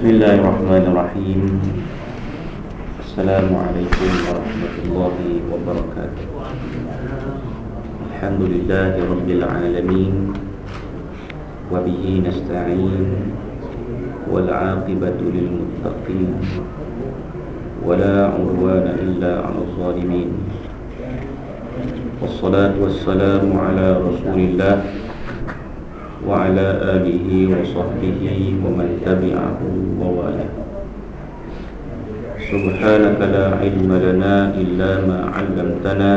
بسم الله الرحمن الرحيم. السلام عليكم ورحمة الله وبركاته. الحمد لله رب العالمين وبه نستعين والعاقبة للمتقين ولا عدوان إلا على الظالمين. والصلاة والسلام على رسول الله. وعلى آله وصحبه ومن تبعه ووالاه. سبحانك لا علم لنا إلا ما علمتنا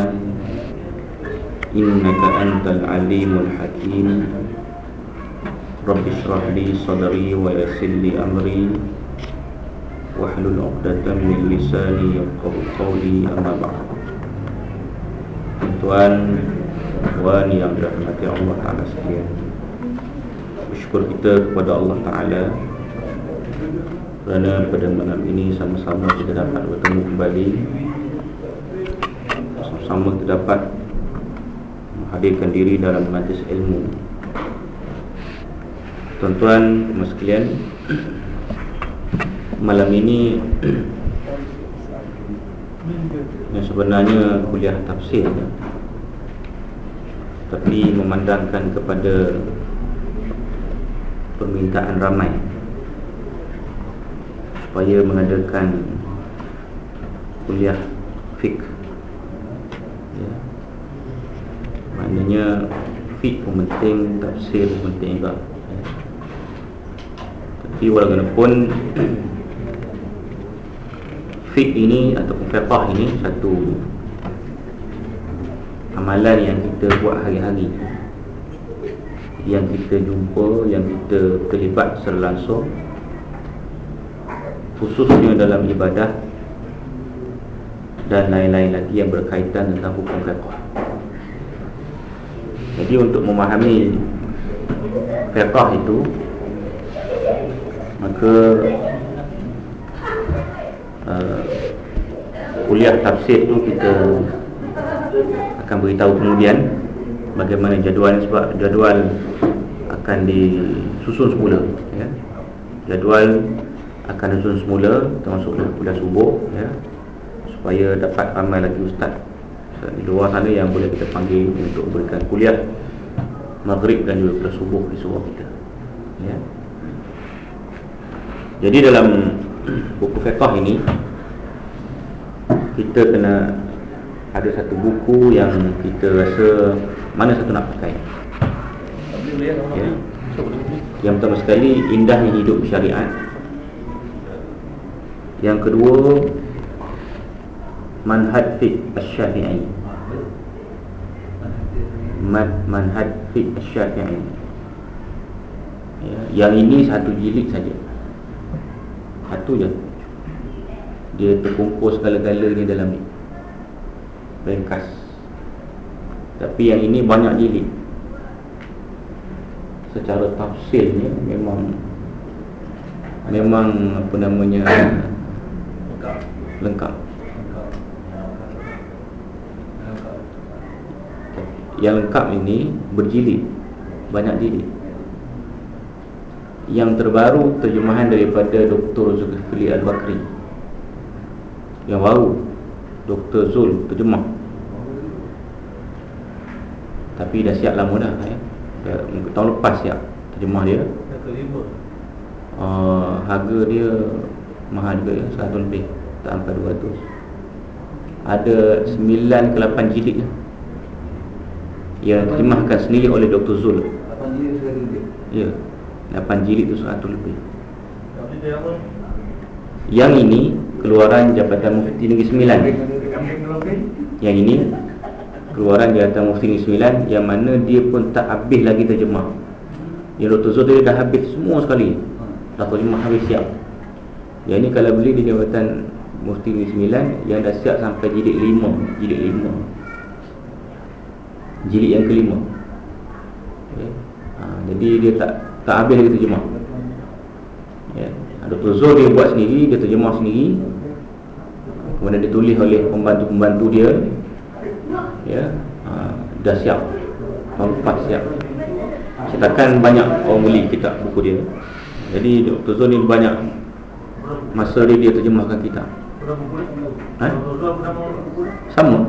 إنك أنت العليم الحكيم. رب اشرح لي صدري ويسر لي أمري. واحلل عقدة من لساني يفقه قولي أما بعد. Tuan Tuan yang dirahmati Allah Ta'ala sekalian. Bersyukur kita kepada Allah Ta'ala Kerana pada malam ini sama-sama kita dapat bertemu kembali. Sama-sama kita dapat Menghadirkan diri dalam majlis ilmu. Tuan-tuan, sekalian Malam ini Yang sebenarnya kuliah tafsir Tapi memandangkan kepada Permintaan ramai Supaya mengadakan Kuliah fik ya. Maknanya Fik pun penting Tafsir pun penting juga ya. Tapi walaupun Fik ini ataupun fiqah ini Satu Amalan yang kita buat hari-hari Yang kita jumpa Yang kita terlibat secara langsung Khususnya dalam ibadah Dan lain-lain lagi yang berkaitan tentang hukum fiqah Jadi untuk memahami Fiqah itu Maka uh, kuliah tafsir tu kita akan beritahu kemudian bagaimana jadual sebab jadual akan disusun semula ya. Jadual akan disusun semula termasuk kuliah subuh ya. Supaya dapat ramai lagi ustaz di luar sana yang boleh kita panggil untuk berikan kuliah maghrib dan juga kuliah subuh di surau kita ya. Jadi dalam buku fiqah ini kita kena ada satu buku yang kita rasa mana satu nak pakai. Ya. Yang pertama sekali indahnya hidup syariat. Yang kedua manhaj fiqh asy-syafi'i. Manhaj fiqh asy-syafi'i. Ya, yang ini satu jilid saja. Satu je Dia terkumpul segala-galanya dalam ni Ringkas Tapi yang ini banyak jilid. Secara tafsirnya memang Memang apa namanya Lengkap. Lengkap. Yang lengkap. Ini berjilid. Banyak jilid. Yang terbaru terjemahan daripada Dr. Zulkifli Al-Bakri. Yang baru Dr. Zul terjemah Tapi dah siap lama dah ya. Tahun lepas siap terjemah dia. Uh, Harga dia mahal juga ya, 100 lebih Tak sampai 200 Ada 9 ke 8 jilid ya. Yang terjemahkan sendiri oleh Dr. Zul. 8 jilid lebih Ya. 8 jilid tu 100 lebih. Yang ini Keluaran Jabatan Mufti Negeri Sembilan? Yang ini Keluaran Jabatan Mufti Negeri Sembilan Yang mana dia pun tak habis lagi terjemah Yang Dr. Zul dia dah habis semua sekali Dah terjemah habis siap Yang ini kalau beli di Jabatan Mufti Negeri Sembilan Yang dah siap sampai jilid 5 Jilid 5 Jilid yang kelima okay. ha, Jadi dia tak tak habis lagi terjemah ya. Dr. Zul dia buat sendiri Dia terjemah sendiri Kemudian ditulis oleh pembantu-pembantu dia Ya ha, Dah siap. Tahun lepas siap. Cetakan banyak orang beli kitab buku dia. Jadi Dr. Zul ni banyak Masa dia, dia terjemahkan kitab ha? Sama.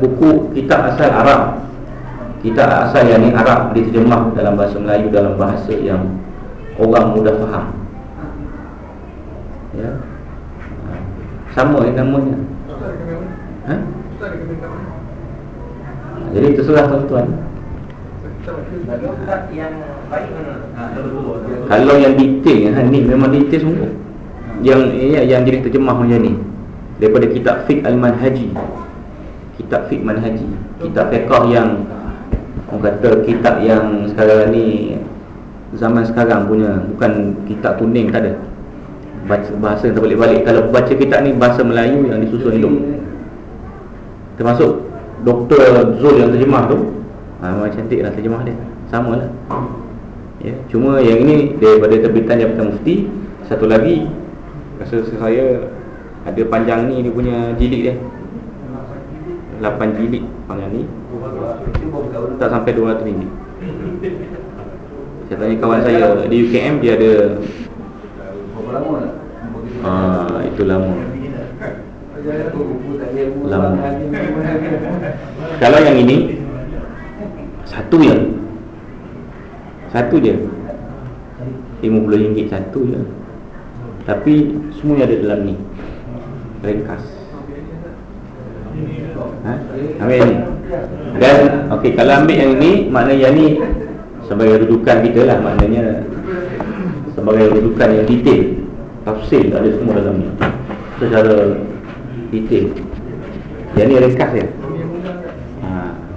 Buku kitab asal Arab. Kitab asal yang ni Arab Diterjemah dalam bahasa Melayu Dalam bahasa yang orang mudah faham. Ya. Sama yang namanya. Ha? Jadi terserah tuan-tuan. Kalau yang detail ha, Ni memang detail semua. Yang ya, yang jadi terjemah macam ni. Daripada kitab Fiqh Al-Manhaji. Kitab Fiqh Manhaji. Kitab fiqah yang Orang kata kitab yang sekarang ni Zaman sekarang punya. Bukan kitab kuning tak ada. Baca Bahasa terbalik-balik Kalau baca kitab ni bahasa Melayu yang disusun hidup. Termasuk Doktor Zul yang terjemah tu. Ha, Memang cantik lah terjemah dia. Sama lah. Ya. Cuma yang ini Daripada terbitan Jabatan Mufti Satu lagi Rasa saya Ada panjang ni dia punya jilid dia. 8 jilid panjang ni. Tak sampai 200 ringgit. Saya tanya kawan saya Di UKM dia ada Ah, itu lama Lama. Kalau yang ini Satu je. Satu je. RM50 satu je. Tapi Semuanya ada dalam ni. Ringkas. Ha? Ambil yang ni. Dan okay, Kalau ambil yang ni Maknanya yang ni Sebagai rujukan kita lah. Maknanya Sebagai rujukan yang detail. Tafsir ada semua dalam ni. Secara detail Yang ni ringkas ya ha,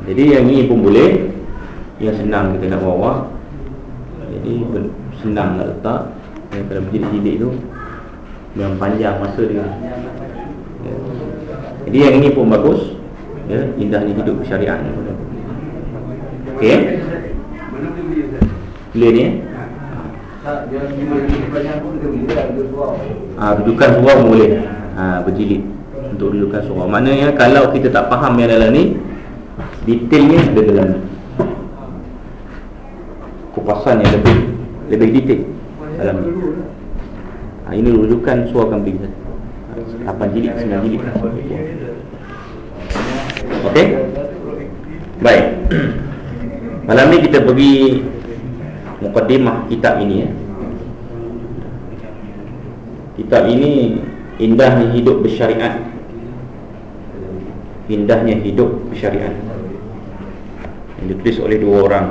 Jadi yang ni pun boleh. Yang senang kita nak bawa Jadi senang nak letak. Yang kalau berjilid-jilid tu. Yang panjang masa dia ya. Jadi yang ini pun bagus. Ya, Indahnya hidup syariat Okey. Boleh ni eh Ah, rujukan surau boleh. Ha, Berjilid Untuk rujukan surau Maknanya kalau kita tak faham yang dalam ni Detailnya ada dalam Kupasan yang lebih Lebih detail Dalam ni. Ha, Ini rujukan surau akan beri 8 jilid, 9 jilid. Okey? Baik. Malam ni kita pergi Mukaddimah kitab ini ya. Kitab ini Indahnya hidup bersyariat Indahnya hidup bersyariat Yang ditulis oleh dua orang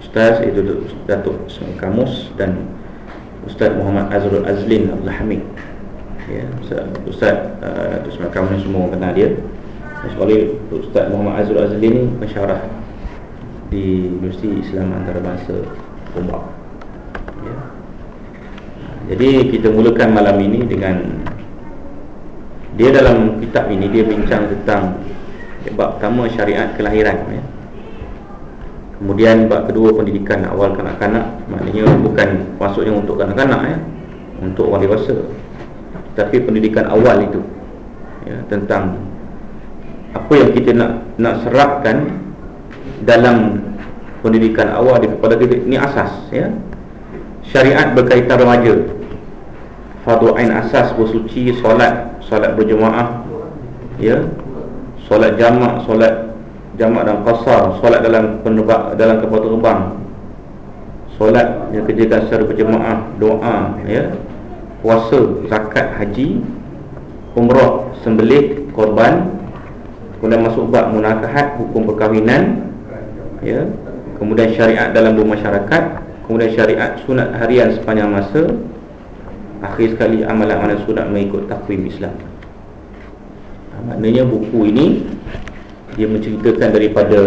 Ustaz itu Datuk Kamus Dan Ustaz Muhammad Azrul Azlin Abdul Hamid ya, Ustaz, Ustaz uh, Datuk Ismail Kamus semua kenal dia Oleh Ustaz Muhammad Azrul Azlin ni Pensyarah di Universiti Islam Antarabangsa Ombak. Ya. Jadi kita mulakan malam ini dengan dia dalam kitab ini dia bincang tentang bab pertama syariat kelahiran ya. Kemudian bab kedua pendidikan awal kanak-kanak maknanya bukan maksudnya untuk kanak-kanak ya, untuk orang dewasa. Tapi pendidikan awal itu ya, tentang apa yang kita nak nak serapkan dalam pendidikan awal di kepada kita ini asas ya syariat berkaitan remaja fardu ain asas bersuci solat solat berjemaah ya. Solat jamak solat jamak dan qasar solat dalam penerbang dalam kapal terbang. Solat yang kerjakan secara berjemaah doa ya. Puasa zakat haji umrah sembelih korban. Kemudian masuk bab munakahat hukum perkahwinan ya. Kemudian syariat dalam bermasyarakat. Kemudian syariat sunat harian sepanjang masa akhir sekali amalan-amalan sunat mengikut takwim Islam. Ha, maknanya buku ini dia menceritakan daripada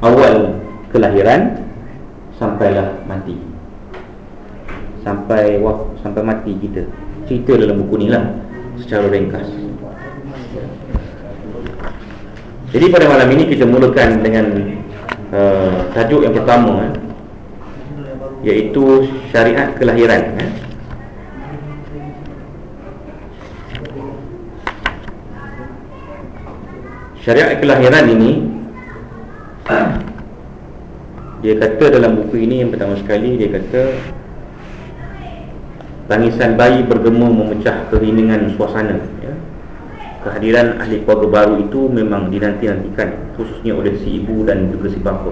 awal kelahiran sampailah mati. Sampai wah, sampai mati kita. Cerita dalam buku ni lah secara ringkas. Jadi pada malam ini kita mulakan dengan uh, tajuk yang pertama eh, iaitu syariat kelahiran eh. Syariat kelahiran ini dia kata dalam buku ini yang pertama sekali dia kata Tangisan bayi bergema memecah keheningan suasana. Ya. Kehadiran ahli keluarga baru itu memang dinanti-nantikan Khususnya oleh si ibu dan juga si bapa.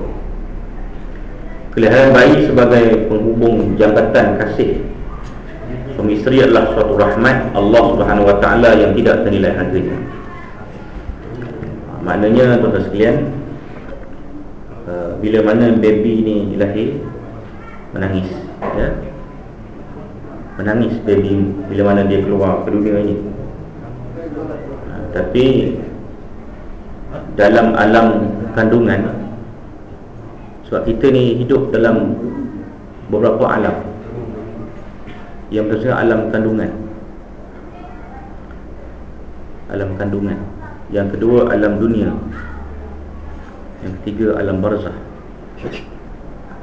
Kelahiran bayi sebagai penghubung jambatan kasih. Suami isteri adalah suatu rahmat Allah subhanahu wa ta'ala yang tidak ternilai harganya Maknanya tuan-tuan sekalian uh, Bila mana baby ni lahir Menangis ya? menangis baby bila mana dia keluar ke dunia ini ha, tapi dalam alam kandungan sebab kita ni hidup dalam beberapa alam. Yang pertama alam kandungan. Alam kandungan yang kedua alam dunia. Yang ketiga alam barzah.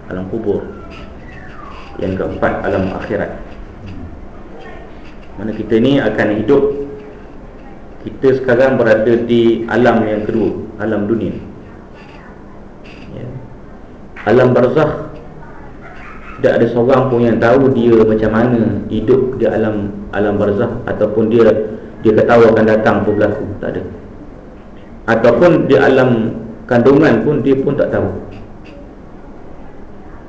Alam kubur. Yang keempat alam akhirat. Mana kita ni akan hidup? Kita sekarang berada di alam yang kedua Alam dunia. Ya. Alam barzah Tidak ada seorang pun yang tahu dia macam mana Hidup di alam alam barzah Ataupun dia Dia ketawa akan datang pun berlaku Tak ada Ataupun di alam kandungan pun Dia pun tak tahu.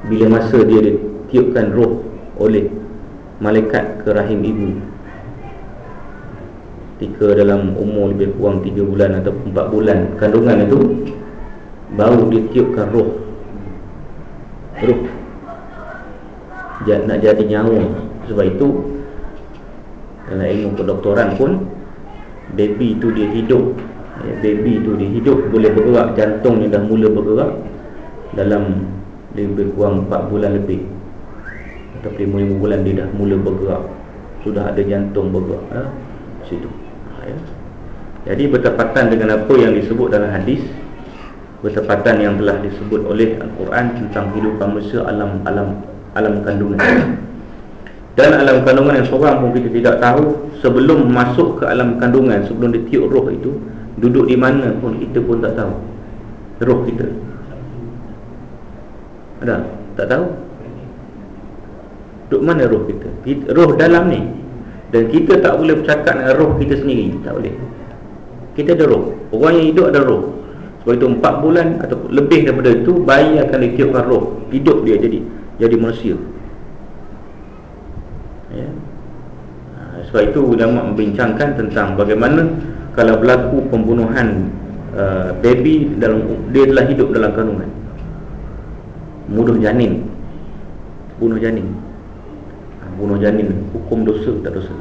Bila masa dia ditiupkan roh Oleh malaikat ke rahim ibu ketika dalam umur lebih kurang 3 bulan atau 4 bulan kandungan itu baru ditiupkan roh. Roh. Nak jadi nyawa. Sebab itu dalam ilmu kedoktoran pun baby itu dia hidup ya, baby itu dia hidup boleh bergerak. Jantungnya dah mula bergerak dalam lebih kurang 4 bulan lebih. Atau 5 bulan dia dah mula bergerak. Sudah ada jantung bergerak ha? situ. Ya. Jadi bertepatan dengan apa yang disebut dalam hadis Bertepatan yang telah disebut oleh Al-Quran Tentang kehidupan manusia alam alam alam kandungan. Dan alam kandungan yang seorang pun kita tidak tahu Sebelum masuk ke alam kandungan Sebelum ditiup roh itu Duduk di mana pun kita pun tak tahu. Roh kita. Ada? Tak tahu? Duduk mana roh kita? Roh dalam ni. Dan kita tak boleh bercakap dengan roh kita sendiri. Tak boleh. Kita ada roh. Orang yang hidup ada roh. Sebab itu empat bulan atau lebih daripada itu Bayi akan ditiupkan roh. Hidup dia jadi jadi manusia. Ya. Ha, sebab itu ulama membincangkan tentang bagaimana Kalau berlaku pembunuhan uh, Baby dalam Dia telah hidup dalam kandungan. Mudah janin. Bunuh janin. Bunuh janin hukum dosa tak dosa?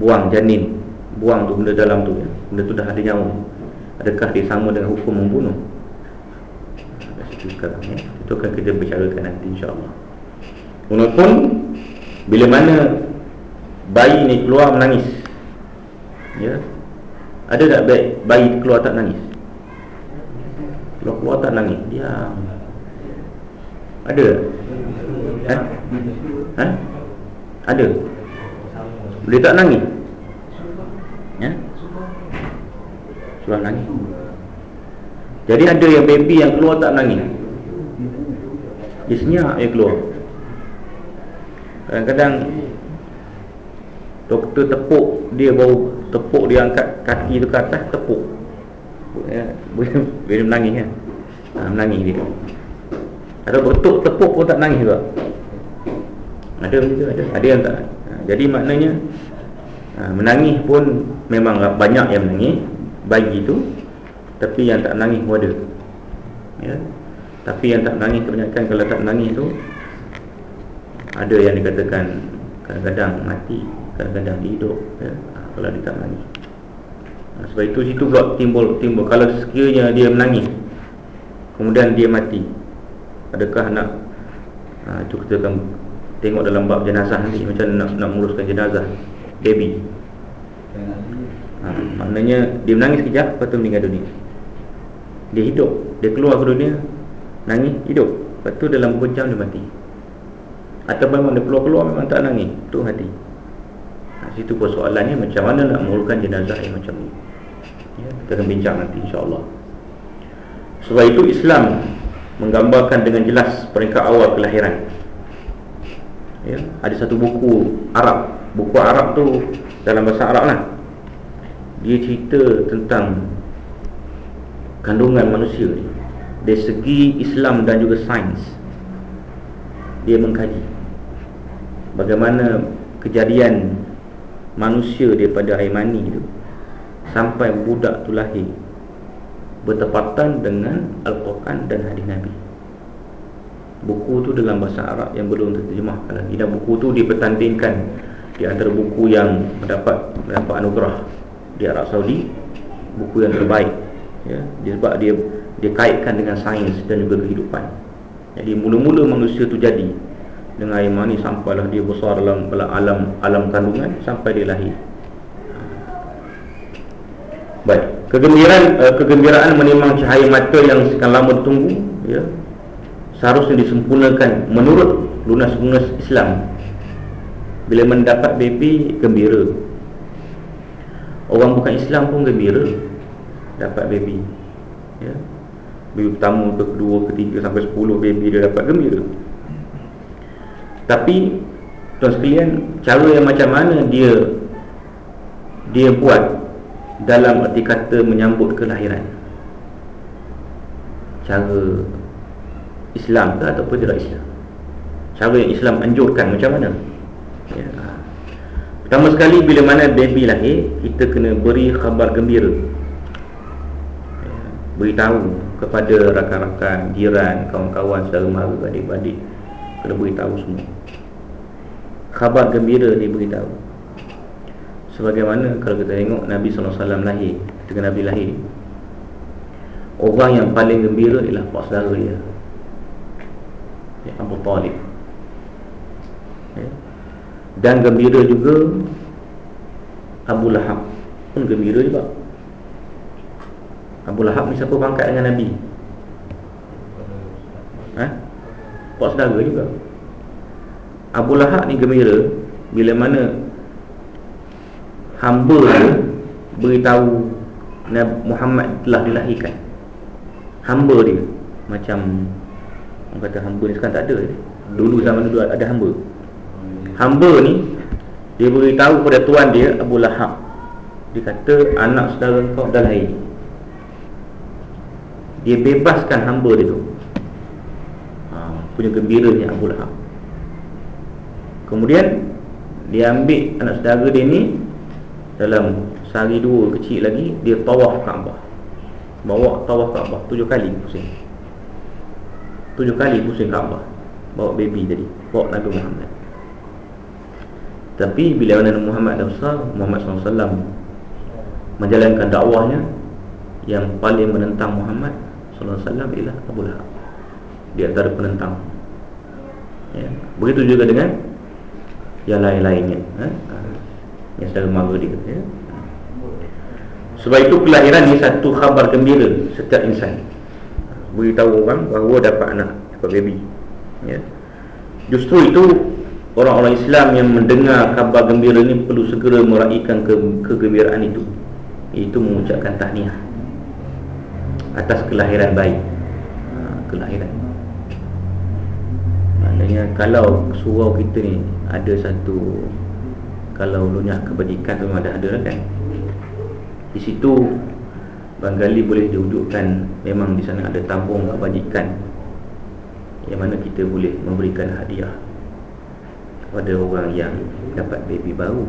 Buang janin. Buang tu benda dalam tu. Ya. benda tu dah ada nyawa. Adakah dia sama dengan hukum membunuh? Sekarang, ya. itu akan kita bicarakan nanti insyaAllah. Walaupun bila mana bayi ni keluar menangis ya ada tak baik bayi keluar tak nangis keluar keluar tak nangis diam ada Ha? Ha? Ada. Dia tak nangis. Ya? Surah nangis. Jadi ada yang baby yang keluar tak nangis. Dia senyap dia keluar. Kadang-kadang doktor tepuk dia baru tepuk dia angkat kaki tu ke atas tepuk. Ya, boleh boleh menangis kan? Ha, menangis dia. Atau betul tepuk pun tak nangis juga ada begitu ada ada yang tak ha, jadi maknanya ha, menangis pun memang banyak yang menangis bagi itu tapi yang tak menangis pun ada ya tapi yang tak menangis kebanyakan kalau tak menangis tu ada yang dikatakan kadang-kadang mati kadang-kadang hidup ya, kalau dia tak menangis. Ha, sebab itu situ pula timbul timbul. Kalau sekiranya dia menangis kemudian dia mati adakah nak ha, itu kita akan Tengok dalam bab jenazah nanti Macam nak, nak menguruskan jenazah. Baby ha, Maknanya dia menangis sekejap Lepas tu meninggal dunia. Dia hidup. Dia keluar ke dunia Nangis hidup. Lepas tu dalam beberapa jam dia mati? Atau memang dia keluar-keluar Memang tak nangis Tu hati. ha, Situ pun soalannya Macam mana nak menguruskan jenazah yang macam ni. Ya, Kita akan bincang nanti insyaAllah. Sebab itu Islam Menggambarkan dengan jelas Peringkat awal kelahiran. Ya, ada satu buku Arab. Buku Arab tu dalam bahasa Arab lah. Dia cerita tentang kandungan manusia ni. Dari segi Islam dan juga sains dia mengkaji bagaimana kejadian manusia daripada air mani tu sampai budak tu lahir bertepatan dengan Al-Quran dan hadis Nabi. Buku tu dalam bahasa Arab yang belum terjemahkan lagi. Dan buku tu dipertandingkan di antara buku yang mendapat mendapat anugerah di Arab Saudi buku yang terbaik ya. Sebab dia dia kaitkan dengan sains dan juga kehidupan. Jadi mula-mula manusia tu jadi dengan air mani sampailah dia besar dalam alam alam kandungan sampai dia lahir. Baik. Kegembiraan uh, kegembiraan menimang cahaya mata yang sekian lama ditunggu ya seharusnya disempurnakan menurut lunas-lunas Islam. Bila mendapat baby gembira. Orang bukan Islam pun gembira dapat baby ya. Baby pertama ke kedua ketiga sampai sepuluh baby dia dapat gembira tapi tuan sekalian cara yang macam mana dia dia buat dalam arti kata menyambut kelahiran? Cara Islam ke ataupun tidak Islam? Cara yang Islam anjurkan macam mana? Ya. Pertama sekali bila mana baby lahir Kita kena beri khabar gembira. Ya. Beritahu kepada rakan-rakan, jiran, kawan-kawan, saudara mara, adik-adik Kena beritahu semua. Khabar gembira ni beritahu. Sebagaimana kalau kita tengok Nabi SAW lahir Ketika Nabi lahir Orang yang paling gembira ialah pak saudara dia. Ya, Abu Talib. Ya. Dan gembira juga Abu Lahab. Pun gembira juga. Abu Lahab ni siapa pangkat dengan Nabi? Ha? Pak saudara juga Abu Lahab ni gembira Bila mana Hamba dia Beritahu Nabi Muhammad telah dilahirkan. Hamba dia. Macam Orang kata hamba ni sekarang tak ada Dulu zaman dulu ada hamba. Hamba ni Dia beritahu kepada tuan dia Abu Lahab. Dia kata anak saudara kau dah lahir. Dia bebaskan hamba dia tu. Ha, Punya gembira ni Abu Lahab Kemudian Dia ambil anak saudara dia ni Dalam sehari dua kecil lagi Dia tawaf Kaabah. Bawa tawaf Kaabah tujuh kali pusing. Tujuh kali pusing Kaabah. Bawa baby tadi Bawa Nabi Muhammad. Tapi bila Nabi Muhammad dah besar Muhammad SAW Menjalankan dakwahnya Yang paling menentang Muhammad SAW ialah Abu Lahab. Di antara penentang. Ya. Begitu juga dengan Yang lain-lainnya ha? Yang sedang mara dia ya. Sebab itu kelahiran ni satu khabar gembira Setiap insan beritahu orang bahawa dapat anak dapat baby ya. justru itu orang-orang Islam yang mendengar khabar gembira ini perlu segera meraihkan ke kegembiraan itu itu mengucapkan tahniah atas kelahiran bayi ha, kelahiran maknanya kalau surau kita ni ada satu kalau lunyah kebajikan memang ada ada lah kan. Di situ Banggali boleh diwujudkan Memang di sana ada tabung kebajikan Yang mana kita boleh memberikan hadiah Kepada orang yang dapat baby baru.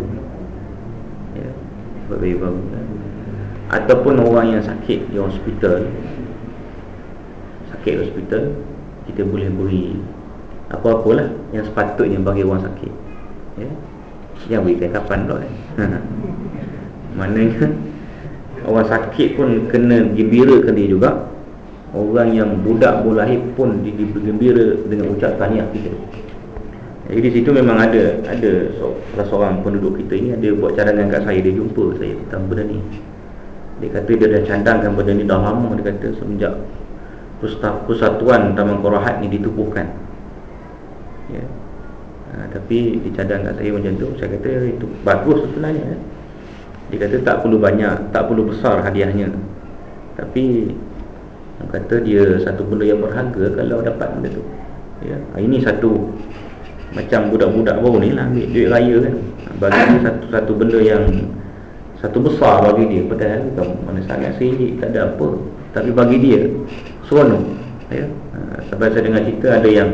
Ya, Dapat baby baru. Ya. Ataupun orang yang sakit di hospital Sakit hospital Kita boleh beri Apa-apalah yang sepatutnya bagi orang sakit. Ya. Yang berikan kapan pula kan. Maknanya Orang sakit pun kena gembirakan dia juga. Orang yang budak baru lahir pun digembira dengan ucap tahniah kita Jadi di situ memang ada ada salah seorang penduduk kita ini Ada buat cadangan kat saya, dia jumpa saya tentang benda ni. Dia kata dia dah cadangkan benda ni dah lama Dia kata semenjak persatuan Taman Korahat ni ditubuhkan ya. Ha, tapi dicadang kat saya macam tu Saya kata itu bagus sebenarnya ya. Dia kata tak perlu banyak Tak perlu besar hadiahnya Tapi Dia kata dia satu benda yang berharga Kalau dapat benda tu ya. Ini satu macam budak-budak baru ni lah ambil duit raya kan bagi dia satu satu benda yang satu besar bagi dia padahal kan mana sangat sendiri tak ada apa tapi bagi dia seronok ya ha, sampai saya dengar cerita ada yang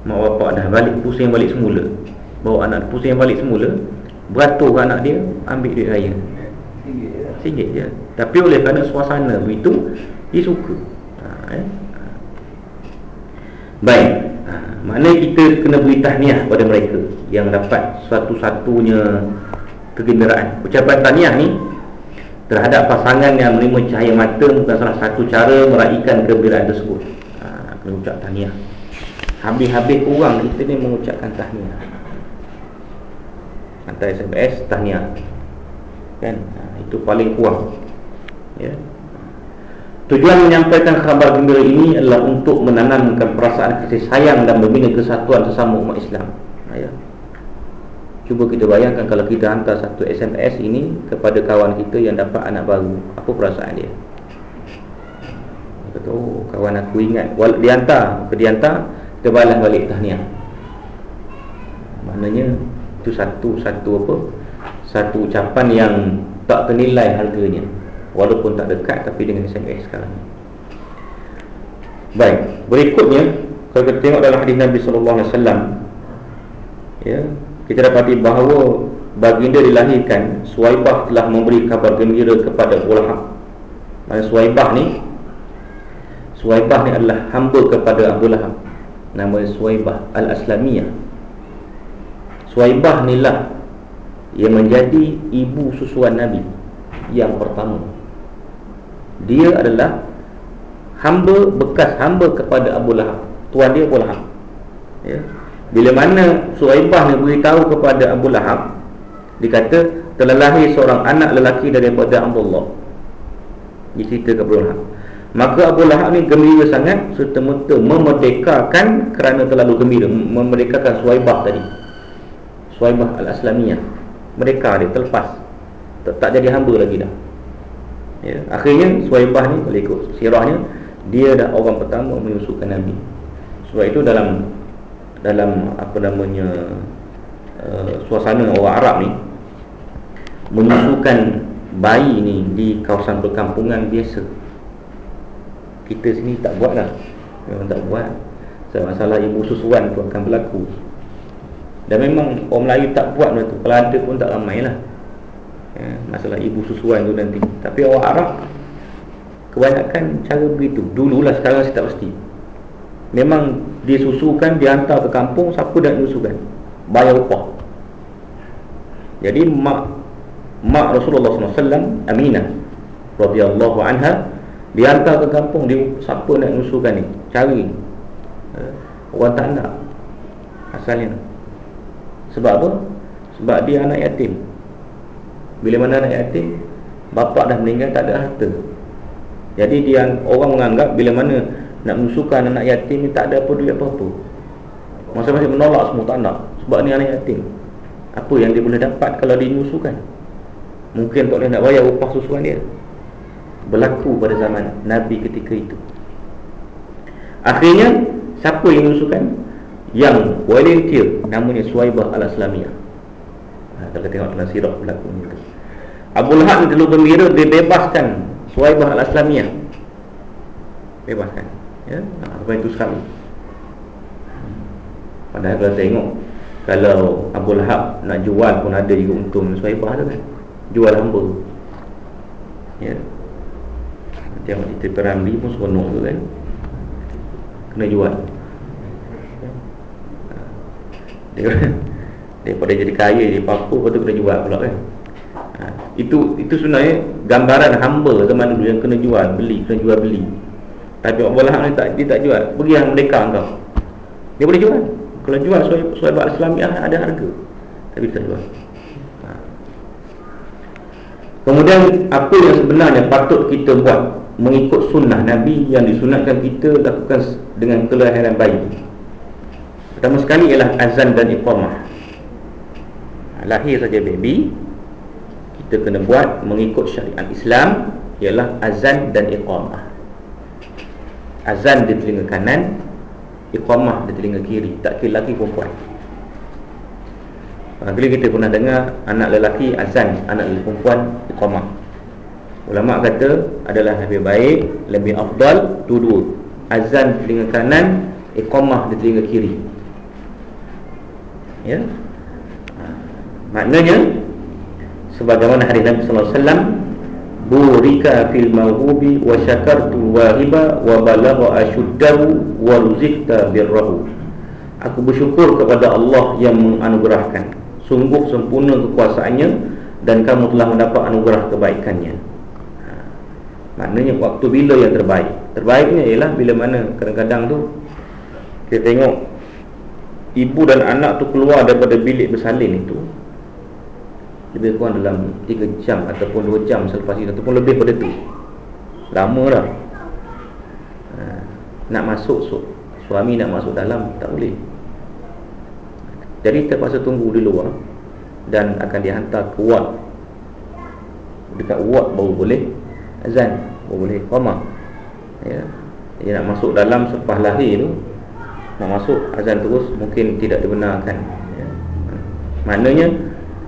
mak bapak dah balik pusing balik semula. Bawa anak pusing balik semula beratur anak dia ambil duit raya. Singgit je. Tapi oleh kerana suasana begitu dia suka. Ha, ya. baik. Ha, maknanya kita kena beri tahniah pada mereka yang dapat satu-satunya kegembiraan? Ucapan tahniah ni terhadap pasangan yang menerima cahaya mata bukan salah satu cara meraihkan kegembiraan tersebut. Ha, kena ucap tahniah habis-habis kurang kita ni mengucapkan tahniah hantar SMS tahniah kan ha, itu paling kurang ya Tujuan menyampaikan khabar gembira ini adalah untuk menanamkan perasaan kasih sayang dan membina kesatuan sesama umat Islam. Ya. Cuba kita bayangkan kalau kita hantar satu SMS ini kepada kawan kita yang dapat anak baru, apa perasaan dia? Kata, oh kawan aku ingat. Dia hantar, dia hantar, kita balas balik tahniah. Maknanya itu satu satu apa? Satu ucapan yang tak ternilai harganya walaupun tak dekat tapi dengan SMS sekarang baik berikutnya kalau kita tengok dalam hadis Nabi sallallahu alaihi wasallam ya kita dapati bahawa baginda dilahirkan Suwaibah telah memberi kabar gembira kepada Abu Lahab Maksudnya Suwaibah ni Suwaibah ni adalah hamba kepada Abu Lahab Nama Suwaibah Al-Aslamiyah. Suwaibah ni lah Yang menjadi ibu susuan Nabi Yang pertama. Dia adalah hamba bekas hamba kepada Abu Lahab tuan dia Abu Lahab. Ya. bila mana Suhaibah ni beritahu kepada Abu Lahab dia kata telah lahir seorang anak lelaki daripada Abdullah. Dia cerita kepada Abu Lahab maka Abu Lahab ni gembira sangat serta-merta memerdekakan kerana terlalu gembira memerdekakan Suhaibah tadi. Suhaibah Al-Aslamiyah. Mereka dia terlepas. Tak, tak jadi hamba lagi dah. Ya. Akhirnya Suhaibah ni kalau ikut sirahnya Dia dah orang pertama menyusukan Nabi. Sebab itu dalam Dalam apa namanya uh, Suasana orang Arab ni Menyusukan bayi ni di kawasan perkampungan biasa Kita sini tak buat lah. Memang tak buat. Sebab masalah ibu susuan tu akan berlaku. Dan memang orang Melayu tak buat tu. Kalau ada pun tak ramai lah. Ya, Masalah ibu susuan tu nanti. Tapi orang Arab Kebanyakan cara begitu. Dululah sekarang saya tak pasti. Memang dia susukan Dia hantar ke kampung Siapa nak susukan? Bayar upah. Jadi mak Mak Rasulullah SAW Aminah radhiyallahu anha Dia hantar ke kampung dia, Siapa nak susukan ni? Cari. Uh, Orang tak nak. Asalnya. Sebab apa? Sebab dia anak yatim. Bila mana anak yatim Bapak dah meninggal tak ada harta. Jadi dia orang menganggap Bila mana nak menusukan anak yatim ni Tak ada apa duit apa-apa. Masa-masa menolak semua tak nak. Sebab ni anak yatim. Apa yang dia boleh dapat kalau dia menusukan Mungkin tak boleh nak bayar upah susuan dia Berlaku pada zaman Nabi ketika itu. Akhirnya Siapa yang menusukan Yang volunteer Namanya Suwaibah al-Aslamiyah. Ha, Kalau tengok dalam sirah berlaku Abu Lahab ni terlalu gembira Dia bebaskan Suhaibah al-Aslamiyah. Bebaskan ya? Apa itu sekali. Padahal kalau tengok Kalau Abu Lahab nak jual pun ada juga untung Suhaibah tu kan. Jual hamba. Ya Tengok cerita Peramli pun seronok tu kan. Kena jual. Daripada jadi kaya Dia apa-apa Lepas tu kena jual pula kan. Ha, itu itu sebenarnya gambaran hamba zaman dulu yang kena jual beli kena jual beli. Tapi Allah ni tak dia tak jual. Pergi yang mereka engkau dia boleh jual. Kalau jual suai buat Islamiah ada harga. Tapi dia tak jual. Kemudian apa yang sebenarnya patut kita buat? Mengikut sunnah Nabi yang disunatkan kita lakukan dengan kelahiran bayi. Pertama sekali ialah azan dan iqamah. Lahir saja baby kita kena buat mengikut syariat Islam ialah azan dan iqamah. Azan di telinga kanan iqamah di telinga kiri tak kira lagi perempuan Barangkali kita pernah dengar anak lelaki azan, anak lelaki perempuan iqamah. Ulama kata adalah lebih baik, lebih afdal dua-dua. Azan di telinga kanan, iqamah di telinga kiri. Ya. Ha. Maknanya sebagaimana hadis Nabi sallallahu alaihi wasallam burika fil mawhubi wa syakartu wahiba wa balagha ashuddahu wa ruzikta birrahu aku bersyukur kepada Allah yang menganugerahkan sungguh sempurna kekuasaannya dan kamu telah mendapat anugerah kebaikannya. Ha. maknanya waktu bila yang terbaik? Terbaiknya ialah bila mana kadang-kadang tu kita tengok ibu dan anak tu keluar daripada bilik bersalin itu lebih kurang dalam 3 jam ataupun 2 jam selepas itu ataupun lebih pada tu. Lama dah. Ha, nak masuk su, suami nak masuk dalam tak boleh jadi terpaksa tunggu di luar dan akan dihantar ke ward. Dekat ward baru boleh azan baru boleh qamah ya dia nak masuk dalam selepas lahir tu nak masuk azan terus mungkin tidak dibenarkan. Ya. maknanya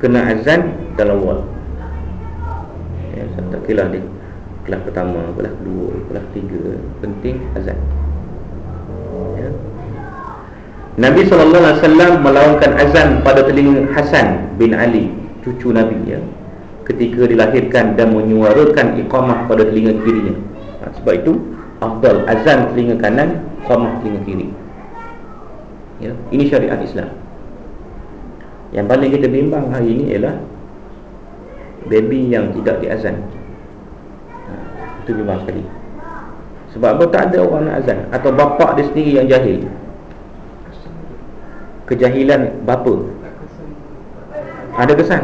kena azan dalam wad ya, tak kira dia kelas pertama, kelas kedua, kelas tiga penting azan. Nabi SAW melaungkan azan pada telinga Hasan bin Ali cucu Nabi ya, ketika dilahirkan dan menyuarakan iqamah pada telinga kirinya. Ha, sebab itu afdal azan telinga kanan iqamah telinga kiri. Ya. ini syariat Islam. Yang paling kita bimbang hari ini ialah Baby yang tidak diazan. Ha, Itu bimbang sekali. Sebab apa? Tak ada orang nak azan. Atau bapa dia sendiri yang jahil Kejahilan bapa. Ada kesan?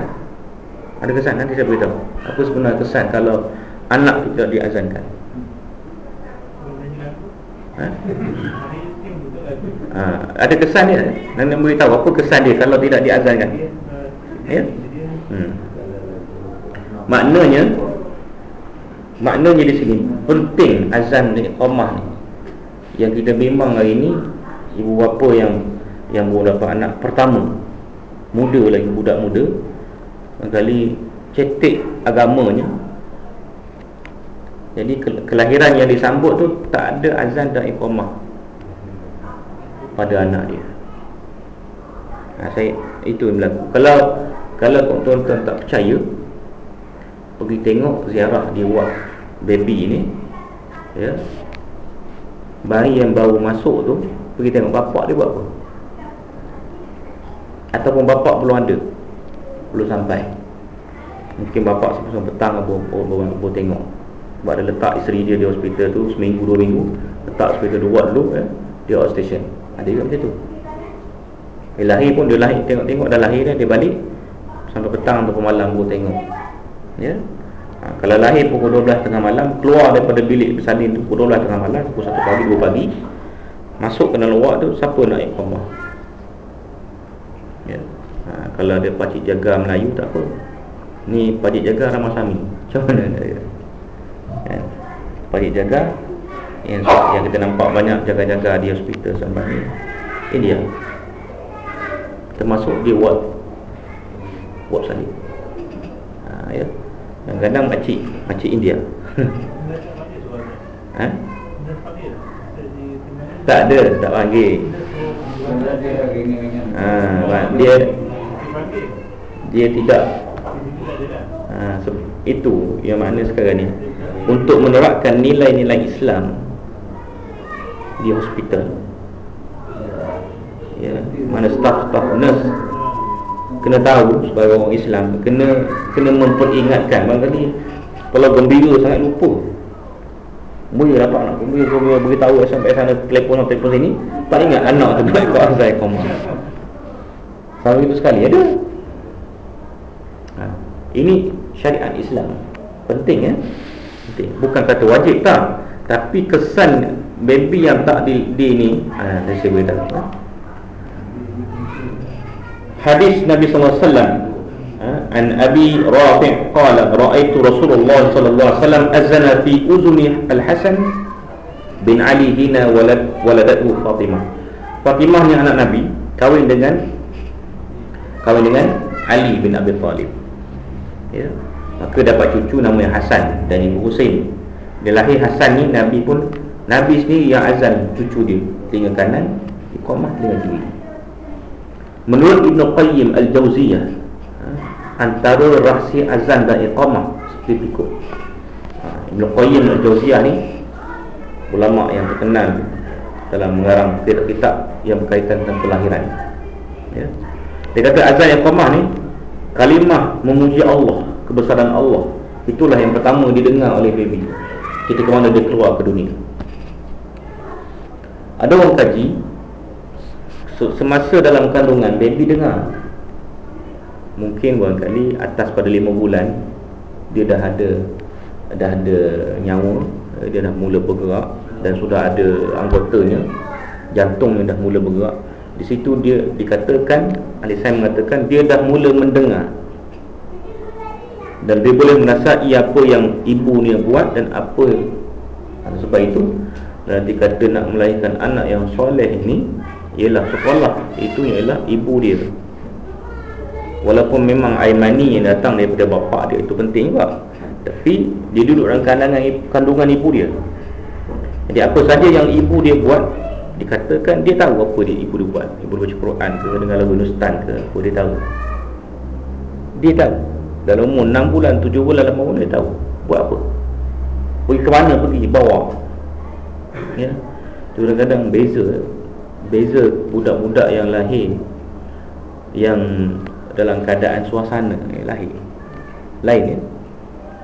Ada kesan? Nanti saya beritahu. Apa sebenarnya kesan kalau Anak tidak diazankan? Ha? ha, ada kesan dia? Nanda beritahu apa kesan dia kalau tidak diazankan? Ya? Hmm. maknanya maknanya di sini penting azan ni qamah ni. Yang kita memang hari ini ibu bapa yang yang baru dapat anak pertama muda lagi budak muda kali cetek agamanya jadi kelahiran yang disambut tu tak ada azan dan iqamah pada anak dia. Ha, saya itu yang berlaku. Kalau kalau tuan-tuan tak percaya pergi tengok ziarah di wad baby ni ya. Bayi yang baru masuk tu pergi tengok bapak dia buat apa. Ataupun bapak belum ada. Belum sampai. Mungkin bapak sebelum petang baru, baru tengok. Sebab ada letak isteri dia di hospital tu Seminggu, dua minggu. Letak hospital dua dulu ya, Di outstation ada juga macam tu. Dia lahir pun dia lahir Tengok-tengok dah lahir dia, dia balik. Sampai petang atau malam baru tengok. Ya? Ha, Kalau lahir pukul 12 tengah malam Keluar daripada bilik bersalin tu Pukul 12 tengah malam Pukul 1 pagi, 2 pagi Masuk ke dalam luar tu Siapa nak ikhomah Kalau ada pakcik jaga Melayu tak apa. Ni pakcik jaga Ramasami Macam mana dia? Ya. Pakcik jaga yang, yang kita nampak banyak jaga-jaga di hospital sampai ni. Ini dia. Termasuk di ward ward salib. Ha, ya. Kadang-kadang makcik makcik India. Ha? tak ada tak panggil. Ha, dia dia tidak. Ha, itu yang mana sekarang ni. Untuk menerapkan nilai-nilai Islam di hospital. Ya mana staff-staff nurse kena tahu sebagai orang Islam kena kena memperingatkan. Barangkali kalau gembira sangat lupa. Boleh dapat nak? Gembira gembira beritahu sampai sana telefon telefon sini? Tak ingat anak tu nak ikut azai koma selalu itu sekali. Ada. Ini syariat Islam. Penting ya penting. Bukan kata wajib tak tapi kesan baby yang tak di, di ni ha, saya beritahu ha? hadis Nabi wasallam ha? an Abi Rafi' qala ra'aitu Rasulullah wasallam azana fi uzuni Al-Hasan bin Ali hina walad waladatu Fatimah. Fatimah ni anak Nabi kahwin dengan kahwin dengan Ali bin Abi Talib ya. Maka dapat cucu namanya Hasan dan ibu Husain. Dia lahir Hasan ni Nabi pun Nabi sendiri yang azan cucu dia. Telinga kanan iqamah telinga kiri. Menurut Ibn Qayyim Al-Jawziyah ha, antara rahsia azan dan iqamah seperti berikut. Ha, Ibn Qayyim Al-Jawziyah ni ulama yang terkenal dalam mengarang kitab-kitab yang berkaitan tentang kelahiran. Ya. dia kata azan iqamah ni kalimah memuji Allah kebesaran Allah itulah yang pertama didengar oleh baby. Kita ke mana dia keluar ke dunia? Ada orang kaji semasa dalam kandungan baby dengar. Mungkin barangkali atas pada lima bulan dia dah ada dah ada nyawa dia dah mula bergerak dan sudah ada anggotanya jantungnya dah mula bergerak di situ dia dikatakan ahli sains mengatakan dia dah mula mendengar. Dan dia boleh menasai apa yang ibu ni buat dan apa. Sebab itu nanti kata nak melahirkan anak yang soleh ni ialah sekolah. Itu ialah ibu dia. Walaupun memang air mani yang datang daripada bapa dia itu penting juga. Tapi dia duduk dalam kandungan ibu dia. Jadi apa saja yang ibu dia buat dikatakan dia tahu apa dia ibu dia buat. Ibu dia baca Quran ke dengan lagu Nustan ke apa dia tahu? Dia tahu. Dalam umur 6 bulan, 7 bulan, 8 bulan Dia tahu. Buat apa? Pergi ke mana pergi, bawa Ya? Kadang-kadang beza. Beza budak-budak yang lahir Yang dalam keadaan suasana yang lahir. Lain ya?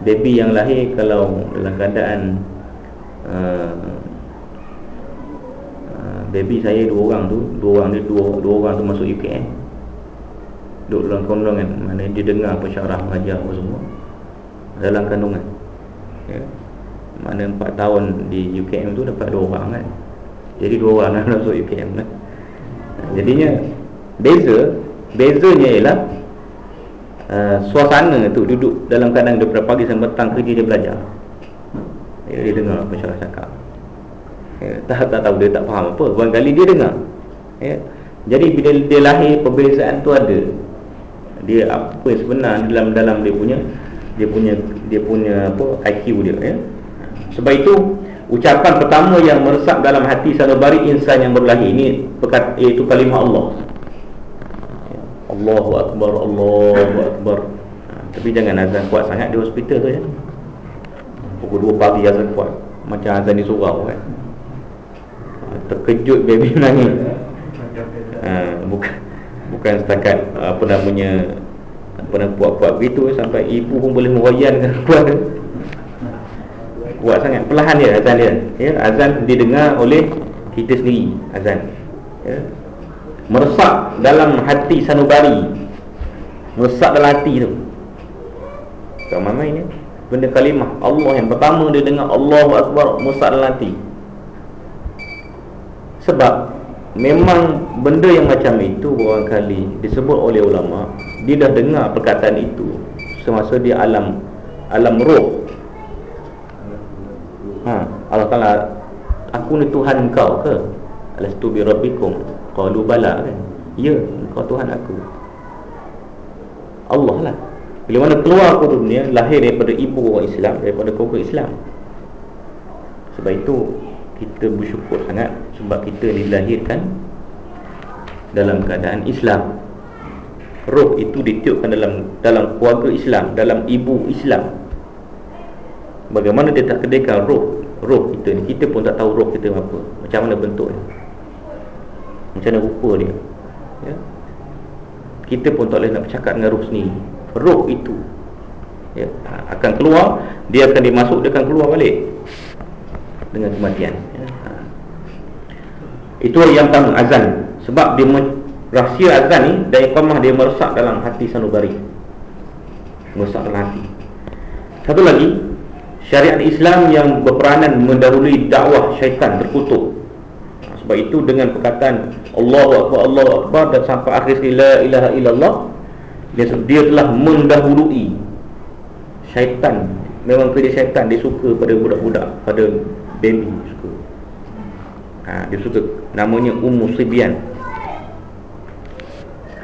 Baby yang lahir kalau dalam keadaan uh, Baby saya dua orang tu Dua orang ni dua, dua orang tu masuk UKM Duduk dalam kandungan Mana dia dengar pensyarah mengajar apa semua. Dalam kandungan. Ya. Mana 4 tahun di UKM tu dapat 2 orang kan. Jadi 2 orang nak masuk UKM kan Jadinya Beza Bezanya ialah uh, Suasana tu duduk dalam kandang Daripada pagi sampai petang kerja dia belajar. Ya, Dia dengar pensyarah cakap ya, tak, tak tahu dia tak faham apa. Barangkali dia dengar. Ya. Jadi bila dia lahir Perbezaan tu ada. Dia apa yang sebenar dalam dalam dia punya dia punya dia punya apa IQ dia ya. Sebab itu ucapan pertama yang meresap dalam hati sanubari insan yang berlahir ini pekat, iaitu kalimah Allah. Allahu akbar Allahu akbar. Ha, tapi jangan azan kuat sangat di hospital tu ya. Pukul 2 pagi azan kuat. Macam azan di surau kan terkejut baby nangis ha, bukan bukan setakat apa namanya apa nak buat-buat begitu sampai ibu pun boleh meroyankan keluarga kuat sangat perlahan dia azan dia. Ya azan didengar oleh kita sendiri azan. Ya meresap dalam hati sanubari. Meresap dalam hati tu. Tak main ya. Benda kalimah Allah yang pertama dia dengar Allahu akbar meresap dalam hati sebab Memang benda yang macam itu beberapa kali disebut oleh ulama Dia dah dengar perkataan itu. Semasa dia alam alam roh. Ha, Allah Ta'ala Aku ni Tuhan kau ke? Alastu bi rabbikum. Qalu bala kan? Ya, kau Tuhan aku. Allah lah. Bila mana keluar ke dunia Lahir daripada ibu orang Islam Daripada keluarga Islam. Sebab itu kita bersyukur sangat sebab kita dilahirkan dalam keadaan Islam. Roh itu ditiupkan dalam dalam keluarga Islam, dalam ibu Islam. Bagaimana dia tak kedekan roh roh kita ni? Kita pun tak tahu roh kita apa. Macam mana bentuknya? Macam mana rupa dia? Ya. Kita pun tak boleh nak bercakap dengan roh sendiri. Roh itu ya, akan keluar, dia akan dimasuk, dia akan keluar balik dengan kematian. Itu yang pertama azan. Sebab dia rahsia azan ni dan iqamah dia meresap dalam hati sanubari. Meresap dalam hati. Satu lagi syariat Islam yang berperanan mendahului dakwah syaitan terkutuk sebab itu dengan perkataan Allahu Akbar Allahu Akbar dan sampai akhir la ilaha illallah dia, dia telah mendahului syaitan. Memang kerja syaitan dia suka pada budak-budak pada baby ha, dia suka namanya Ummu Sibyan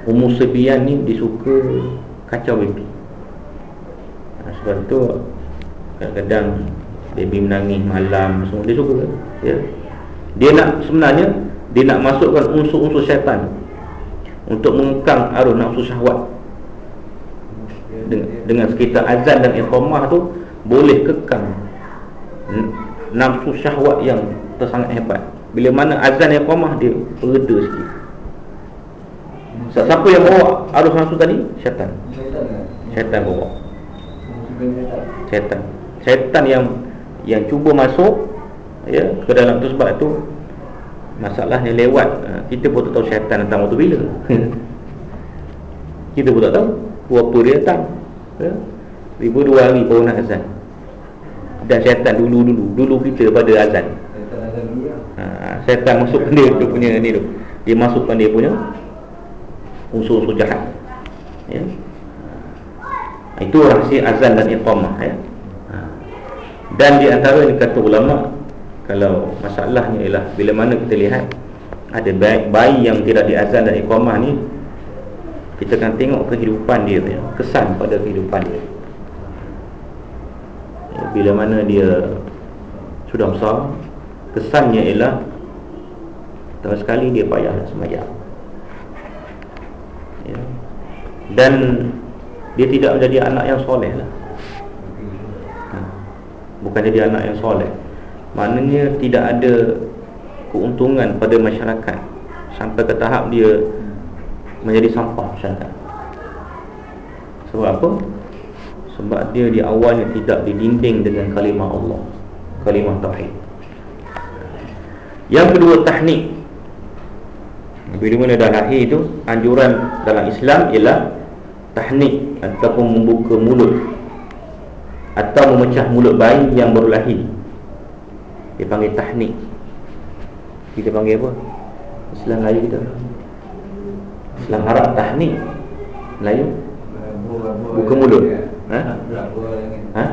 umur sebian ni disuka kacau baby ha, sebab tu kadang-kadang baby menangis malam semua dia suka ya. Dia nak sebenarnya dia nak masukkan unsur-unsur syaitan untuk mengekang arus nafsu syahwat. Dengan, dengan sekitar azan dan iqamah tu boleh kekang nafsu syahwat yang tersangat hebat bila mana azan iqamah dia reda sikit. Siapa yang bawa arus nafsu tadi? Syaitan. Syaitan bawa. Syaitan. Syaitan. Yang yang cuba masuk ya ke dalam tu sebab tu masalahnya lewat ha, kita pun tak tahu syaitan datang waktu bila. Kita pun tak tahu. Waktu dia datang ya. Ribu dua hari baru nak azan. Dan syaitan dulu-dulu dulu kita pada azan syaitan masukkan dia dia punya ni tu. Dia masukkan dia punya unsur-unsur jahat. Ya. Itu rahsia azan dan iqamah ya. Ha. dan di antara yang kata ulama kalau masalahnya ialah bila mana kita lihat ada bayi, bayi yang tidak diazan dan iqamah ni kita akan tengok kehidupan dia ya, kesan pada kehidupan dia. Ya, bila mana dia sudah besar kesannya ialah pertama sekali dia payah nak semayang. Ya. dan dia tidak menjadi anak yang soleh lah. Ha. bukan jadi anak yang soleh. Maknanya tidak ada keuntungan pada masyarakat. Sampai ke tahap dia menjadi sampah masyarakat. Sebab apa? Sebab dia di awalnya tidak didinding dengan kalimah Allah Kalimah Tauhid. Yang kedua tahnik Bila mana dah lahir itu Anjuran dalam Islam ialah Tahnik ataupun membuka mulut Atau memecah mulut bayi yang baru lahir dia panggil tahnik Kita panggil apa? Islam Melayu kita Islam Arab tahnik Melayu Buka mulut Ha? Ha?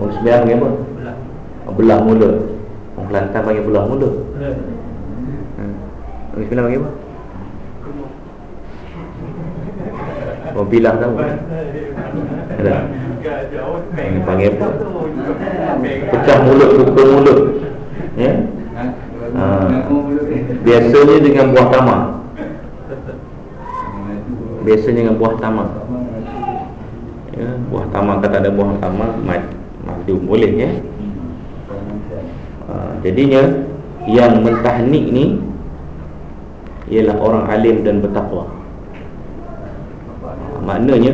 Orang sebenarnya panggil apa? Belah mulut Orang Kelantan panggil belah mulut. Orang sebenarnya panggil apa? Orang bilah tahu Ada? Ini panggil apa? Pecah mulut, buka mulut Ya ha. Biasanya dengan buah tamak Biasanya dengan buah tamak ya, Buah tamak kata ada buah tamak Madu boleh ya ha. Jadinya Yang mentahnik ni Ialah orang alim dan bertakwa. Maknanya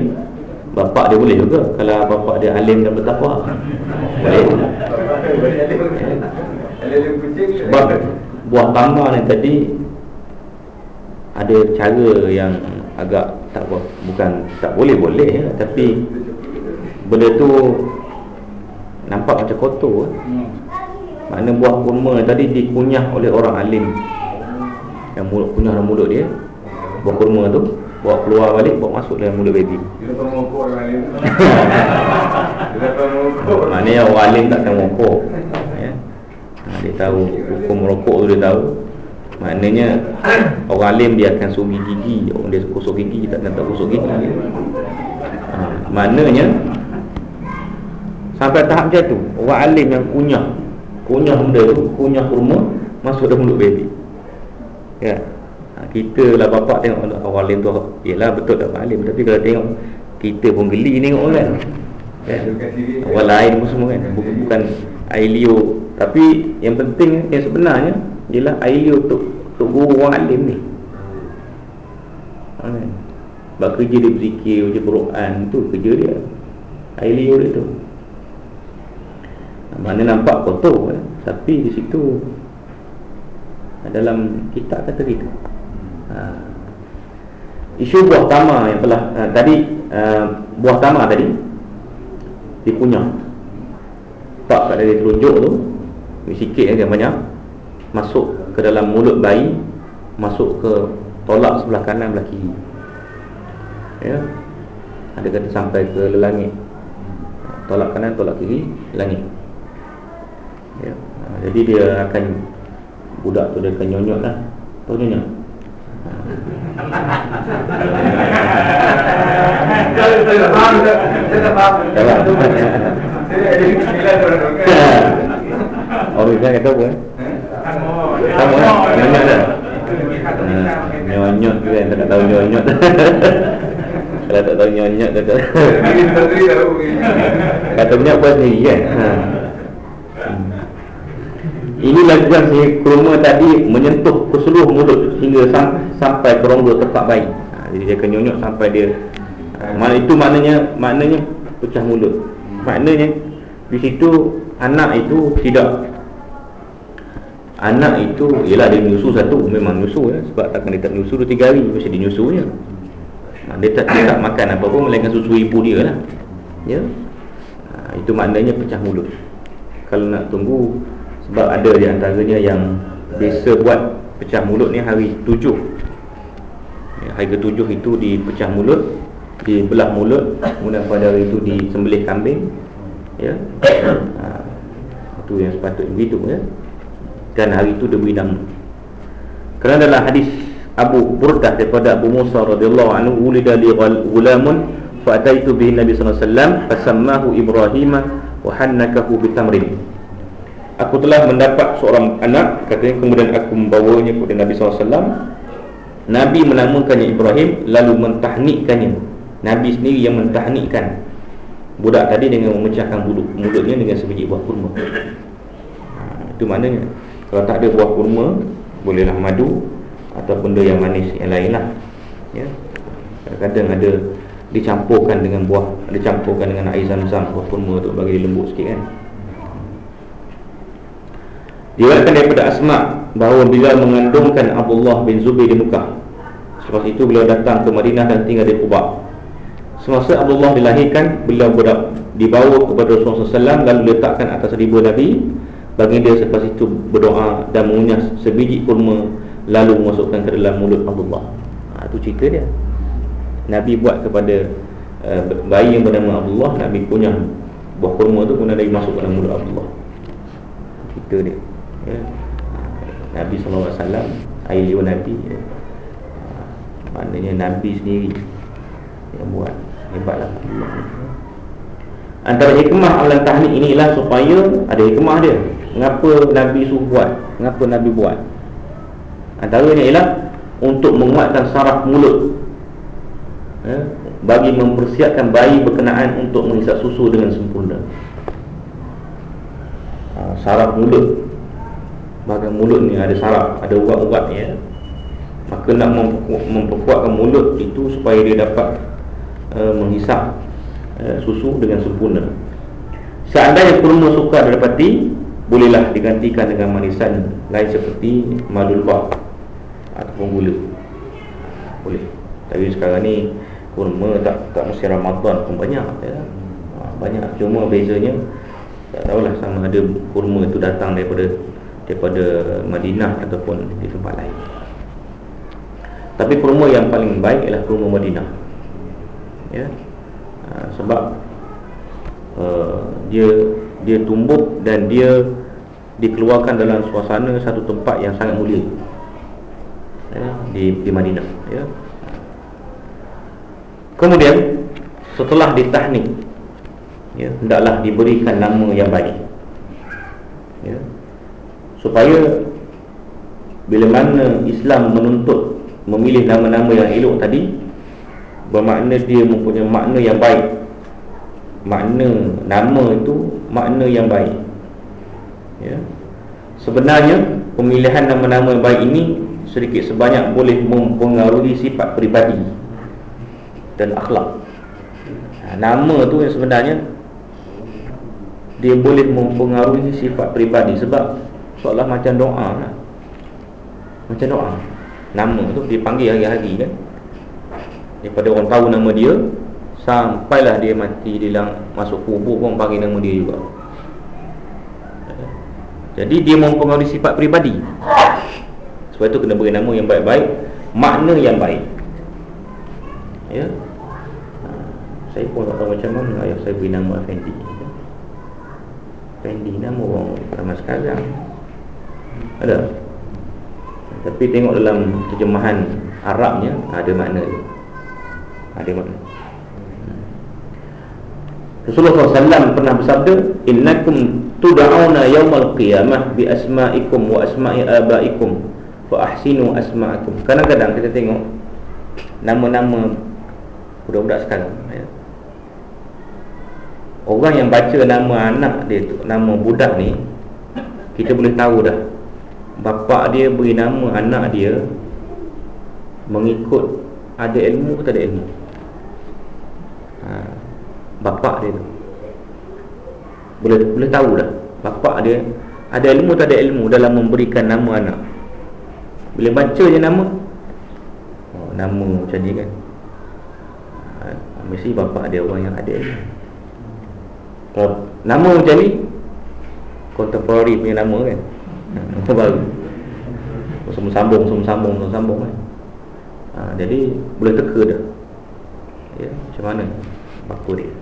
Bapak dia boleh juga Kalau bapak dia alim dan bertakwa. Boleh. Sebab Buah tamar ni tadi Ada cara yang Agak tak Bukan tak boleh-boleh ya, Tapi Benda tu Nampak macam kotor. Makna buah kurma tadi Dikunyah oleh orang alim Yang mulut kunyah dalam mulut dia Buah kurma tu Bawa keluar balik Bawa masuk dalam mulut baby. Dia tak mengokok orang alim Maknanya orang alim takkan mengokok ya? Ha, dia tahu Hukum merokok tu dia tahu. Maknanya Orang alim dia akan sugi gigi Orang dia kosok gigi Dia takkan tak kosok gigi. Ha, Maknanya Sampai tahap macam tu Orang alim yang kunyah Kunyah benda tu Kunyah kurma Masuk dalam mulut baby Ya. Kita lah bapak tengok orang alim tu Yelah betul tak alim Tapi kalau tengok Kita pun geli tengok kan. Ya. Orang lain pun semua kan. Bukan, bukan air liu Tapi yang penting Yang sebenarnya Ialah air liu untuk Untuk guru orang alim ni. Ha, kan? Sebab kerja dia berzikir Baca Quran tu kerja dia Air liu dia tu. Mana nampak kotor kan? Tapi di situ dalam kitab kata gitu. Ha. Isu buah tamar yang telah uh, Tadi uh, Buah tamar tadi Dikunyah Tak kat dari telunjuk tu. Sikit kan banyak. Masuk ke dalam mulut bayi Masuk ke Tolak sebelah kanan belah kiri. Ya. Ada kata sampai ke langit. Tolak kanan, tolak kiri Langit. Ya. Ha, Jadi dia akan Budak tu dia akan nyonyot lah Tahu nyonyot Saya tak faham Saya tak faham Tak faham Orang kan kata apa eh? Sama lah Nyonyot dah Nyonyot tu kan Tak tahu nyonyot Kalau tak tahu nyonyot kata Kata punya apa sendiri kan ha. Ini lakukan si kurma tadi menyentuh ke seluruh mulut hingga sam, sampai ke rongga tepat baik. Ha, jadi dia akan nyonyot sampai dia ha, mana itu maknanya maknanya pecah mulut. Maknanya di situ anak itu tidak anak itu ialah dia nyusu satu memang nyusu ya sebab takkan dia tak nyusu dua tiga hari mesti dia nyusu je. Ha, dia tak dia tak makan apa pun melainkan susu ibu dia lah. Ya. Ha, itu maknanya pecah mulut. Kalau nak tunggu sebab ada di antaranya yang biasa buat pecah mulut ni hari tujuh. Ya, Hari ketujuh itu dipecah mulut Dibelah mulut Kemudian pada hari itu disembelih kambing Ya. Ha, Itu yang sepatutnya begitu ya. Dan hari itu dia beri nama. Kerana dalam hadis Abu Burdah daripada Abu Musa radhiyallahu anhu ulida li ghulamun fa ataitu bihi Nabi sallallahu alaihi wasallam fasammahu Ibrahim wa hannakahu bitamrin Aku telah mendapat seorang anak Katanya kemudian aku membawanya kepada Nabi SAW Nabi menamakannya Ibrahim Lalu mentahnikkannya. Nabi sendiri yang mentahnikkan. Budak tadi dengan memecahkan mulut, mulutnya dengan sebiji buah kurma. Ha, Itu maknanya Kalau tak ada buah kurma Bolehlah madu Atau benda yang manis yang lain lah. Ya? Kadang-kadang ada Dicampurkan dengan buah Dicampurkan dengan air zam-zam Buah kurma tu bagi lembut sikit kan Diriwayatkan daripada Asma bahawa bila mengandungkan Abdullah bin Zubair di Mekah. Selepas itu beliau datang ke Madinah dan tinggal di Quba. Semasa Abdullah dilahirkan, beliau berdak, dibawa kepada Rasulullah SAW lalu letakkan atas ribu Nabi. Bagi dia selepas itu berdoa dan mengunyah sebiji kurma lalu memasukkan ke dalam mulut Abdullah. Ha, itu cerita dia. Nabi buat kepada uh, bayi yang bernama Abdullah, Nabi kunyah buah kurma tu kemudian Nabi masuk dalam mulut Abdullah. Cerita dia ya. Nabi SAW Air liur Nabi ya. Maknanya Nabi sendiri Yang buat Hebatlah Antara hikmah amalan tahnik inilah Supaya ada hikmah dia. Mengapa Nabi suruh buat? Mengapa Nabi buat? Antaranya ialah Untuk menguatkan saraf mulut. Ya. Bagi mempersiapkan bayi berkenaan Untuk menghisap susu dengan sempurna. Ha, Saraf mulut bahagian mulut ni ada saraf, ada ubat-ubat ya. Maka nak memperkuatkan mulut itu supaya dia dapat uh, menghisap uh, susu dengan sempurna. Seandainya kurma suka didapati, bolehlah digantikan dengan manisan lain seperti madu lebah ataupun gula. Boleh. Tapi sekarang ni kurma tak tak mesti Ramadan pun banyak ya. Ha, banyak cuma bezanya tak tahulah sama ada kurma itu datang daripada daripada Madinah ataupun di tempat lain. Tapi kurma yang paling baik ialah kurma Madinah. Ya. Ha, sebab uh, dia dia tumbuh dan dia dikeluarkan dalam suasana satu tempat yang sangat mulia. Ya, di di Madinah, ya. Kemudian setelah ditahnik ya hendaklah diberikan nama yang baik. Ya supaya bila mana Islam menuntut memilih nama-nama yang elok tadi bermakna dia mempunyai makna yang baik. Makna nama itu makna yang baik. Ya. Sebenarnya pemilihan nama-nama yang baik ini sedikit sebanyak boleh mempengaruhi sifat peribadi dan akhlak. Ha, nama tu yang sebenarnya dia boleh mempengaruhi sifat peribadi sebab Seolah macam doa lah Macam doa. Nama tu dipanggil hari-hari kan? Daripada orang tahu nama dia Sampailah dia mati Dia masuk kubur pun panggil nama dia juga. Jadi dia mempengaruhi sifat peribadi. Sebab itu kena beri nama yang baik-baik Makna yang baik. Ya? Saya pun tak tahu macam mana Ayah saya beri nama Fendi. Fendi nama orang zaman sekarang ada tapi tengok dalam terjemahan Arabnya ada makna Ada mana? Rasulullah SAW pernah bersabda Innakum tuda'una yawmal qiyamah Bi asma'ikum wa asma'i abaikum Fa ahsinu asma'akum Kadang-kadang kita tengok Nama-nama Budak-budak sekarang ya. Orang yang baca nama anak dia tu Nama budak ni Kita boleh tahu dah Bapa dia beri nama anak dia Mengikut Ada ilmu atau tak ada ilmu? Bapak dia tu. Boleh boleh tahu dah bapak dia ada ilmu tak ada ilmu dalam memberikan nama anak? Bila baca je nama? Oh, nama macam ni kan? Ha, mesti bapak dia orang yang ada ilmu. Kalau nama macam ni contemporary punya nama kan nama baru semua sambung semua sambung semua sambung kan ha, jadi boleh teka dah ya, macam mana baku dia?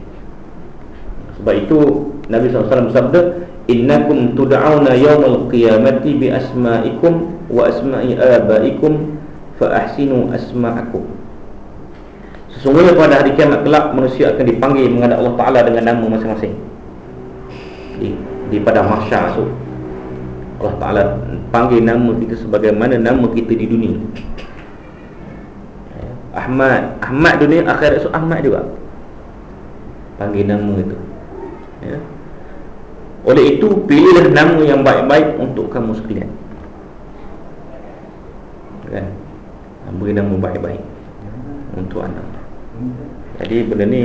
Sebab itu Nabi SAW bersabda Innakum tuda'una yawmal qiyamati bi asma'ikum wa asma'i abaikum fa ahsinu asma'akum. Sesungguhnya pada hari kiamat kelak manusia akan dipanggil menghadap Allah Taala dengan nama masing-masing. Di, di pada mahsyar tu Allah Taala panggil nama kita sebagaimana nama kita di dunia. Ahmad, Ahmad dunia akhirat tu Ahmad juga. Panggil nama itu ya. Oleh itu pilihlah nama yang baik-baik untuk kamu sekalian kan? Beri nama baik-baik Untuk anak Jadi benda ni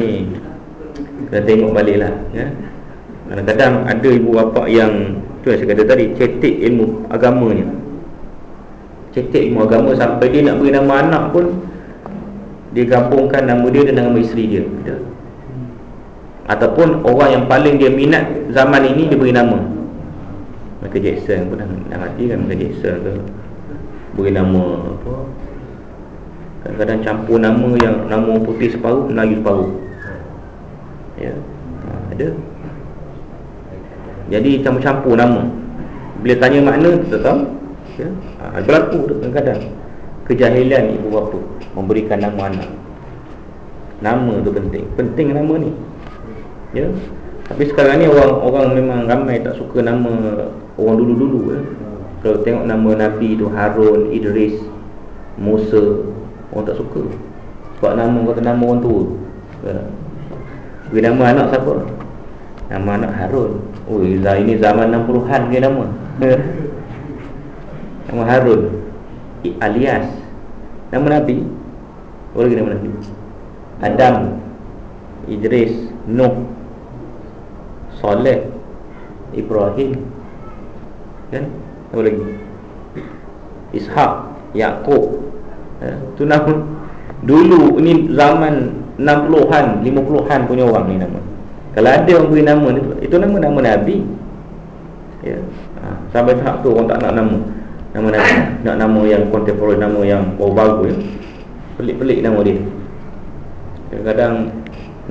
Kita tengok balik lah ya? Kadang-kadang ada ibu bapa yang Tu yang saya kata tadi Cetek ilmu agamanya. Cetek ilmu agama Sampai dia nak beri nama anak pun Dia gabungkan nama dia dengan nama isteri dia. Ataupun orang yang paling dia minat zaman ini dia beri nama. Michael Jackson pun dah, dah mati kan Michael Jackson ke Beri nama apa? Kadang-kadang campur nama yang Nama putih separuh, Melayu separuh. Ya. Ha, Ada Jadi campur-campur nama. Bila tanya makna, kita tahu ya? ha, Berlaku kadang-kadang Kejahilan ibu bapa Memberikan nama anak. Nama tu penting. Penting nama ni. Ya. Tapi sekarang ni orang orang memang ramai tak suka nama orang dulu-dulu ya. kalau tengok nama nabi tu Harun Idris Musa orang tak suka. Sebab nama kata nama orang tua. Ya. nama anak siapa? Nama anak Harun oh ini zaman 60-an dia nama? Nama Harun. Alias. Nama nabi. Apa lagi nama nabi? Adam. Idris. Nuh. Saleh Ibrahim. Kan? Apa lagi? Ishak. Yaqub ya, tu nama. Dulu ni zaman 60-an 50-an punya orang ni nama kalau ada orang beri nama ni itu nama nama nabi. Ya. Ha, sampai tahap tu orang tak nak nama nama nabi. Nak nama yang contemporary nama yang baru-baru ya. Pelik-pelik nama dia. Kadang-kadang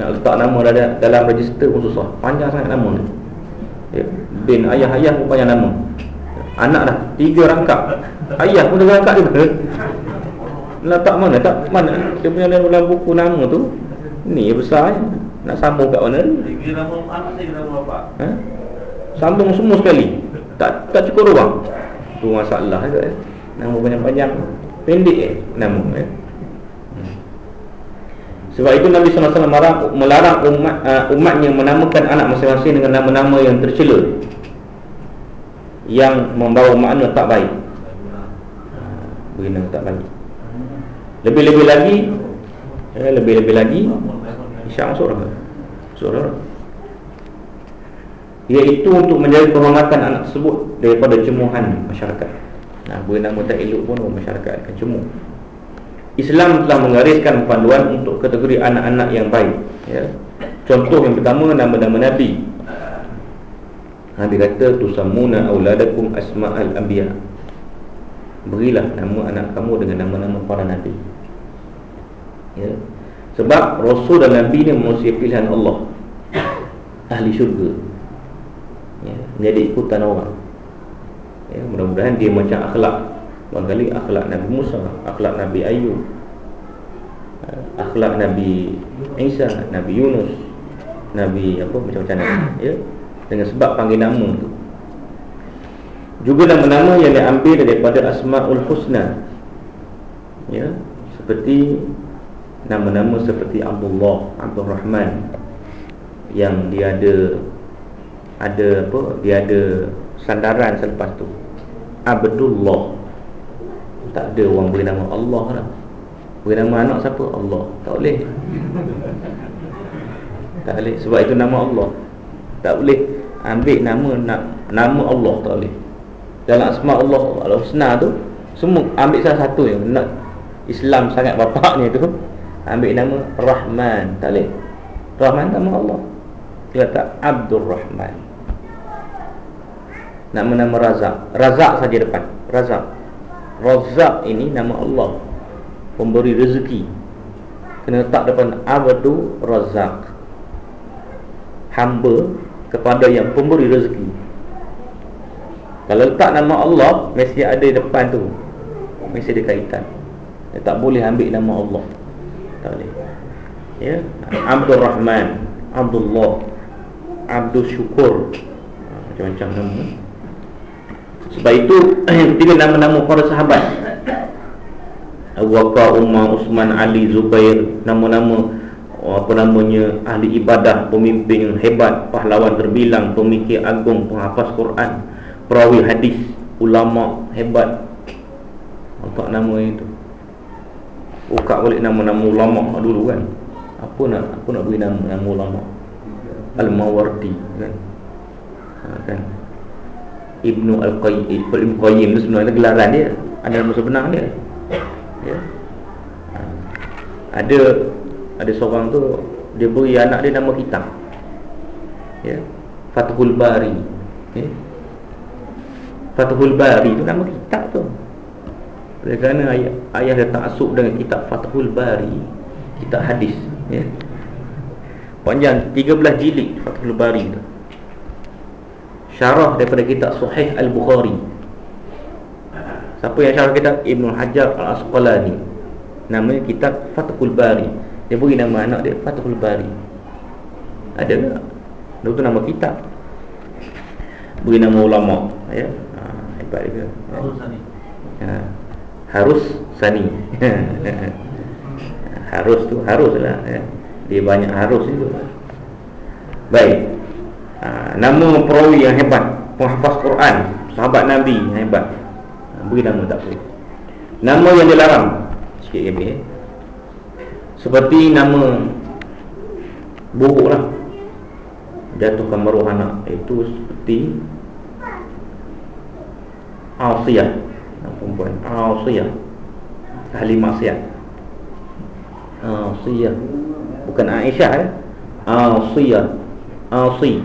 nak letak nama dalam register pun susah. Panjang sangat nama ni. Ya. Bin ayah-ayah pun panjang nama. Anak dah tiga rangkap. Ayah pun dah rangkap juga. Letak mana? Tak mana? Dia punya dalam buku nama tu Ni besar Nak sambung kat mana? Nama anak ha? Sambung semua sekali? Tak tak cukup ruang? Tu masalah juga eh. Nama panjang-panjang Pendek eh Nama eh. Sebab itu Nabi SAW melarang umat, uh, umatnya menamakan anak masing-masing dengan nama-nama yang tercela. Yang membawa makna tak baik. Beri nama tak baik. Lebih-lebih lagi eh, Lebih-lebih lagi Orang Masuk orang Iaitu untuk menjaga kehormatan anak tersebut Daripada cemuhan masyarakat. Nah, beri nama tak elok pun masyarakat akan cemuh Islam telah menggariskan panduan untuk kategori anak-anak yang baik ya. Contoh yang pertama nama-nama Nabi. Nabi kata Tusamuna awladakum asma'al anbiya. Berilah nama anak kamu dengan nama-nama para Nabi. Ya. Sebab Rasul dan Nabi ini manusia pilihan Allah Ahli syurga ya. Menjadi ikutan orang ya. Mudah-mudahan dia macam akhlak Barangkali akhlak Nabi Musa Akhlak Nabi Ayub uh, akhlak Nabi Isa, Nabi Yunus, Nabi apa macam-macam ya. Dengan sebab panggil nama tu. Juga nama-nama yang diambil daripada Asmaul Husna. Ya, seperti nama-nama seperti Abdullah, Abdul Rahman yang dia ada ada apa? Dia ada sandaran selepas tu. Abdullah. Tak ada orang beri nama Allah lah. Beri nama anak siapa? Allah. Tak boleh. Tak boleh sebab itu nama Allah. Tak boleh ambil nama nama Allah tak boleh. Dalam asma Allah Al-Husna tu semua ambil salah satu yang nak Islam sangat bapaknya tu ambil nama Rahman boleh. Rahman nama Allah. Dia kata Abdul Rahman. Nama-nama Razak. Razak saja depan. Razak. Razak ini nama Allah. Pemberi rezeki. Kena letak depan Abdul Razak. Hamba kepada yang pemberi rezeki. Kalau letak nama Allah Mesti ada depan tu Mesti ada kaitan Dia tak boleh ambil nama Allah Tak boleh Ya? Abdul Rahman Abdullah Abdul Syukur. Ha, Macam-macam nama. Sebab itu ketiga nama-nama para sahabat Abu Bakar, Umar, Usman, Ali, Zubair Nama-nama apa namanya ahli ibadah, pemimpin yang hebat, pahlawan terbilang, pemikir agung, penghafaz Quran, perawi hadis ulama hebat. Untuk nama itu buka balik nama-nama ulama dulu kan. Apa nak apa nak beri nama nama ulama? Al-mawardi kan. Ha, kan. Ibnu Al-Qayyim Ibnu Qayyim itu sebenarnya gelaran dia. Ada nama sebenar dia. Ya. Ha. ada ada seorang tu dia beri anak dia nama kitab ya. Fathul Bari ya. Fathul Bari itu nama kitab tu Oleh kerana ayah, ayah dia ta'asuk dengan kitab Fathul Bari Kitab hadis ya. Panjang 13 jilid Fathul Bari tu Syarah daripada kitab Suhaih Al-Bukhari Siapa yang syarah kitab? Ibn Hajar Al-Asqalani Namanya kitab Fathul Bari Dia beri nama anak dia Fathul Bari Ada tak? Itu nama kitab Beri nama ulama' ya hebat juga. Sani. Ha. Harus sani. harus tu haruslah ya. Dia banyak harus itu. Baik. Ha, nama perawi yang hebat, penghafaz Quran, sahabat Nabi yang hebat. Ha, beri nama tak boleh. Nama yang dilarang sikit lagi eh. Seperti nama buruk lah Jatuhkan maruh anak Itu seperti Asiyah Perempuan. Asiyah Ahli maksiat. Asiyah Bukan Aisyah eh? Asiyah Asi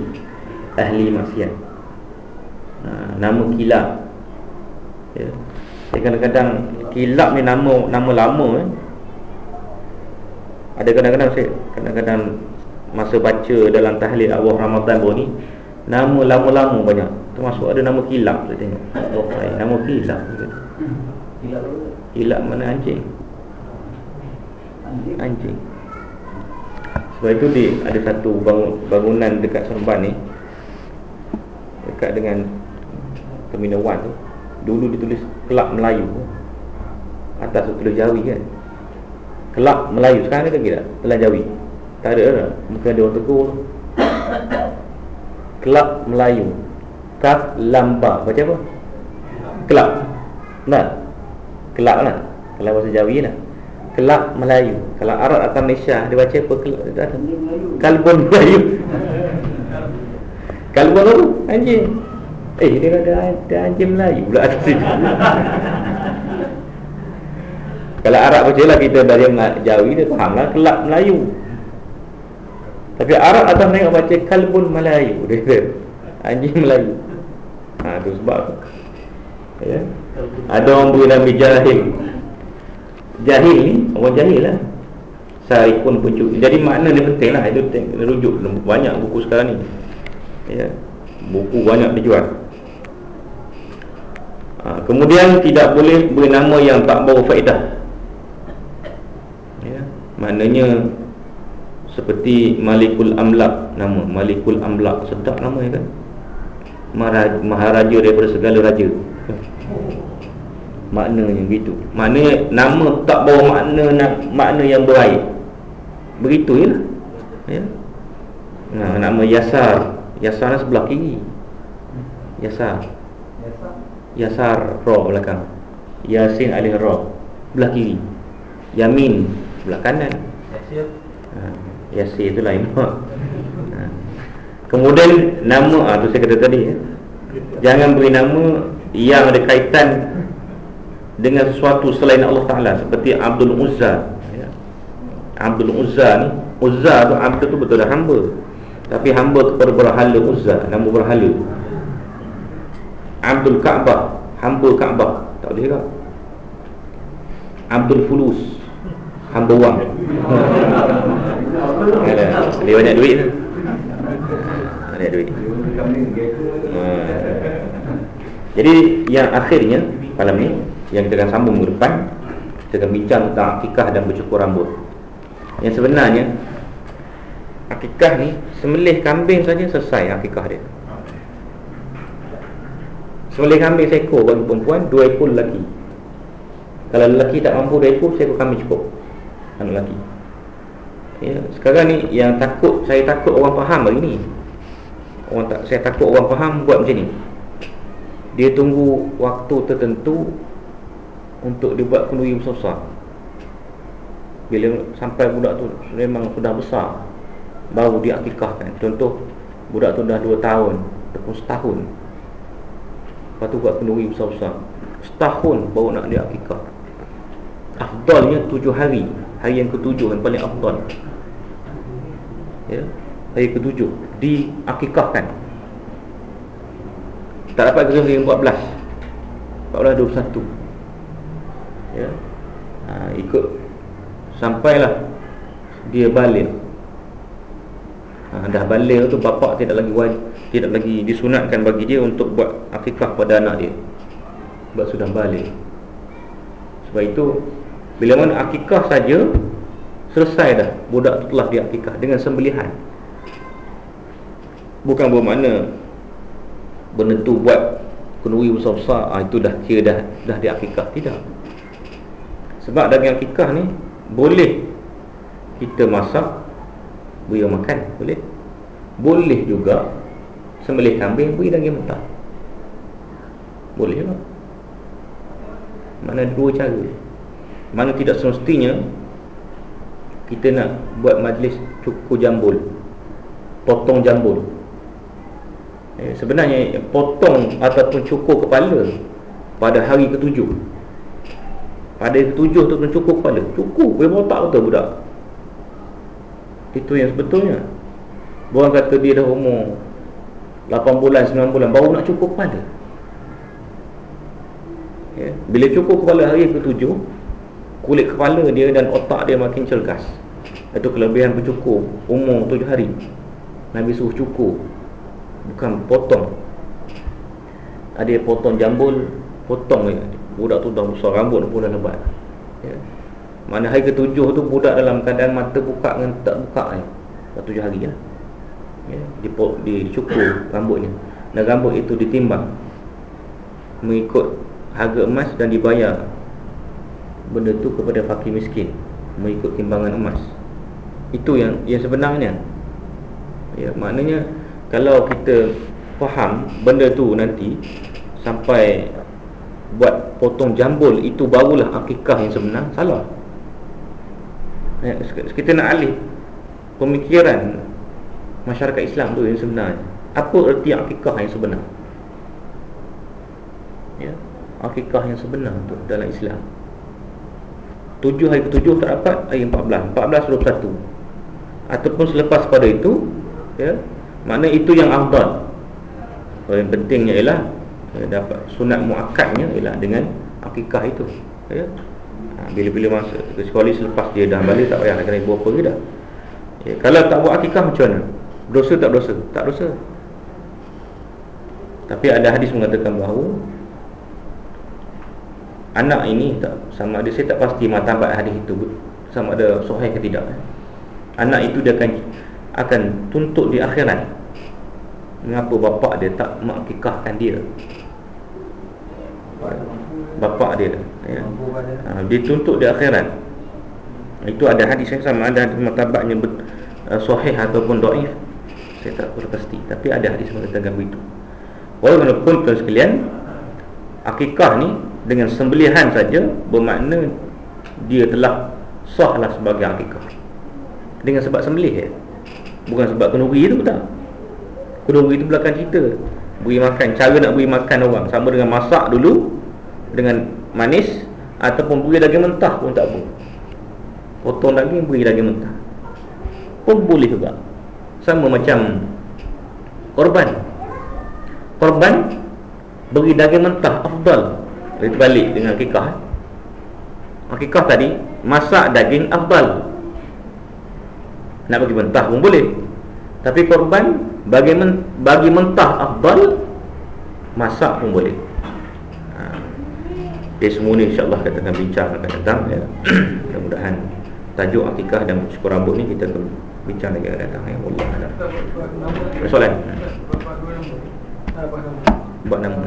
Ahli maksiat. Ha, Nama kilap. Ya. Kadang-kadang Kilap ni nama nama lama eh? Ada kadang-kadang saya Kadang-kadang Masa baca dalam tahlil awal Ramadan baru ni Nama lama-lama banyak. Termasuk ada nama kilap saya tengok. Oh, Nama kilap Kilap mana anjing? Anjing. Sebab itu di, ada satu bangunan dekat Seremban ni. Dekat dengan Terminal 1 tu. Dulu ditulis Kelab Melayu. Atas tu tulis Jawi kan. Kelab Melayu Sekarang ada lagi tak? Telah Jawi. Tak ada lah. Mungkin ada orang tegur. Kelab Melayu. Kaf Lamba Baca apa? Kelab. Nah Kelab lah Kalau bahasa Jawi lah Kelab Melayu Kalau Arab atau Malaysia Dia baca apa? Kelab Kalbun Melayu Kalbun apa? Anjing Eh dia ada, ada anjing Melayu pula Kalau Arab baca lah kita dari Jawi dia faham lah Kelab Melayu tapi Arab atas mereka baca kalbun Melayu dia kata anjing Melayu. Ha tu sebab tu. Ya. Ada orang beri nama jahil. Jahil ni orang jahil lah. Saya pun pucuk. Jadi makna ni penting lah itu rujuk banyak buku sekarang ni. Ya. Buku banyak dijual. Ha, kemudian tidak boleh beri nama yang tak bawa faedah. Ya. Maknanya Seperti Malikul Amlak Nama Malikul Amlak Sedap nama ya kan Maharaja daripada segala raja Maknanya begitu. Maknanya nama tak bawa makna Makna yang baik Begitu je lah ya? Nah, Nama Yasar. Yasar sebelah kiri. Yasar. Yasar Ra belakang. Yasin alih Ra Belah kiri. Yamin Belah kanan. Ha, Yasir itu lain ha. Kemudian Nama ah, tu saya kata tadi ya. Jangan beri nama Yang ada kaitan Dengan sesuatu selain Allah Ta'ala Seperti Abdul Uzza ya. Abdul Uzza ni Uzza tu Abdul tu betul dah hamba. Tapi hamba kepada berhala Uzza Nama berhala. Abdul Ka'bah Hamba Ka'bah Tak boleh tak Abdul Fulus Hamba wang. Dia banyak duit. Tu Banyak duit. Hmm. Jadi yang akhirnya Malam ni Yang kita akan sambung ke depan Kita akan bincang tentang akikah dan bercukur rambut. Yang sebenarnya Akikah ni Semelih kambing saja selesai akikah dia. Semelih kambing seekor bagi perempuan Dua ekor lelaki. Kalau lelaki tak mampu dua ekor Seekor kambing cukup. Anak lelaki. Ya, Sekarang ni yang takut Saya takut orang faham hari ni. Orang tak, Saya takut orang faham buat macam ni. Dia tunggu waktu tertentu Untuk dibuat kenduri besar-besar. Bila sampai budak tu Memang sudah besar Baru diakikahkan Contoh Budak tu dah 2 tahun Ataupun setahun Lepas tu buat kenduri besar-besar. Setahun baru nak dia akikah. Afdalnya tujuh hari. Hari yang ketujuh yang paling afdal. Ya? Hari ketujuh. Diakikahkan. Tak dapat ke hari yang 14 14, 21 ya? Ha, ikut. Sampailah. Dia balik. Ha, Dah balik tu bapak tidak lagi wajib tidak lagi disunatkan bagi dia untuk buat akikah pada anak dia. Sebab sudah balik. Sebab itu bila mana akikah saja selesai dah. Budak tu telah diakikah dengan sembelihan. Bukan bermakna benda tu buat kenduri besar-besar ah, itu dah kira dah, dah diakikah tidak sebab dengan akikah ni boleh kita masak beri makan boleh. Boleh juga sembelih kambing beri daging mentah. Boleh tak mana dua cara mana tidak semestinya kita nak buat majlis cukur jambul potong jambul. Eh, sebenarnya potong ataupun cukur kepala pada hari ketujuh pada ketujuh tu kena cukur kepala. Cukur boleh botak betul budak. Itu yang sebetulnya. Orang kata dia dah umur 8 bulan, 9 bulan Baru nak cukup kepala. Ya. Bila cukup kepala hari ke-7 Kulit kepala dia dan otak dia makin cergas. Itu kelebihan bercukur Umur 7 hari. Nabi suruh cukur Bukan potong. Ada potong jambul Potong dia Budak tu dah besar rambut pun dah lebat. Ya. Mana hari ke-7 tu Budak dalam keadaan mata buka dengan tak buka ni. Dah 7 hari lah. Ya, dicukur rambutnya. Dan rambut itu ditimbang. Mengikut harga emas dan dibayar benda tu kepada fakir miskin. Mengikut timbangan emas. Itu yang yang sebenarnya. Ya maknanya kalau kita faham benda tu nanti sampai buat potong jambul itu barulah akikah yang sebenar? Salah. Ya, kita nak alih pemikiran masyarakat Islam tu yang sebenarnya. Apa erti akikah yang sebenar? Ya akikah yang sebenar tu dalam Islam? Tujuh hari ketujuh tak dapat hari empat belas. Empat belas dua satu ataupun selepas pada itu ya makna itu yang afdal. Yang pentingnya ialah dapat sunat muakkadnya ialah dengan akikah itu. Ya. Ha, bila-bila masa sekali selepas dia dah balik tak payah nak kena ibu apa ke dah. Ya, kalau tak buat akikah macam mana? Dosa tak dosa? Tak dosa Tapi ada hadis mengatakan bahawa Anak ini tak sama ada saya tak pasti matabat hadis itu sama ada sahih ke tidak. Anak itu dia akan akan tuntut di akhirat mengapa bapa dia tak mengakikahkan dia? Bapa dia ya. ha, dia tuntut di akhirat. Itu ada hadis yang sama ada matabatnya uh, sahih ataupun dhaif. Saya tak pasti tapi ada hadis mengatakan begitu. Walaupun tuan sekalian akikah ni dengan sembelihan saja bermakna dia telah sahlah sebagai akikah. Dengan sebab sembelih ya. Bukan sebab kenduri itu tak kenduri itu belakang cerita beri makan. Cara nak beri makan orang. Sama dengan masak dulu dengan manis ataupun beri daging mentah pun tak apa. Potong daging beri daging mentah. Pun boleh juga. Sama macam korban. Korban beri daging mentah afdal. Itu balik dengan akikah akikah tadi masak daging afdal. Nak bagi mentah pun boleh tapi korban bagi, men, bagi mentah afdal masak pun boleh. Okay, semua ni insyaAllah kita akan bincang akan datang ya. Mudah-mudahan tajuk akikah dan cukur rambut ni kita akan bincang lagi akan datang ya. Allah Allah Soalan? Buat nama.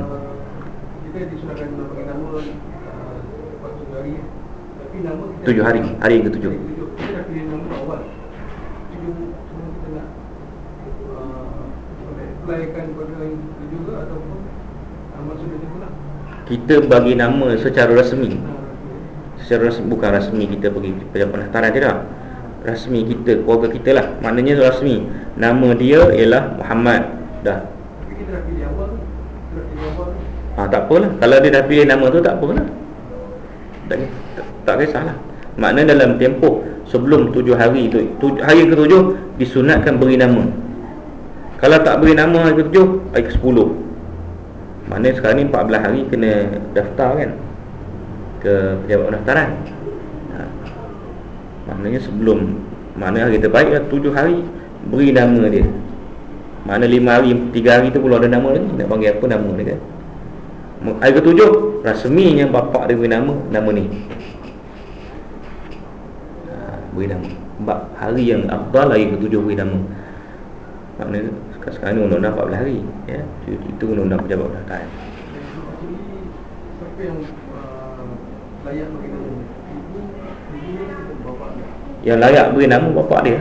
Tujuh hari. Hari yang ketujuh Pelayakan kepada yang juga ataupun Maksudnya pula kita bagi nama secara rasmi secara rasmi bukan rasmi kita pergi pada pendaftaran tidak. Rasmi kita keluarga kita lah. Maknanya rasmi nama dia ialah Muhammad. Dah. Ah tak apalah. Kalau dia dah pilih nama tu tak apalah tak tak, tak kisahlah. Makna dalam tempoh sebelum tujuh hari tu tujuh, hari ke-7 disunatkan beri nama kalau tak beri nama hari ke-7 hari ke-10 Maknanya sekarang ni 14 hari kena daftar kan? Ke pejabat pendaftaran. Ha. Maknanya sebelum Maknanya hari terbaik lah 7 hari Beri nama dia. Maknanya 5 hari, 3 hari tu belum ada nama lagi Nak panggil apa nama dia kan? Hari ketujuh Rasminya bapak dia beri nama Nama ni. Ha, Beri nama. Sebab hari yang abdal hari ketujuh beri nama. Maknanya sekarang ni undang-undang 14 hari ya. Itu undang-undang pejabat pendaftaran Siapa yang uh, layak bagi nama Yang layak beri nama bapak dia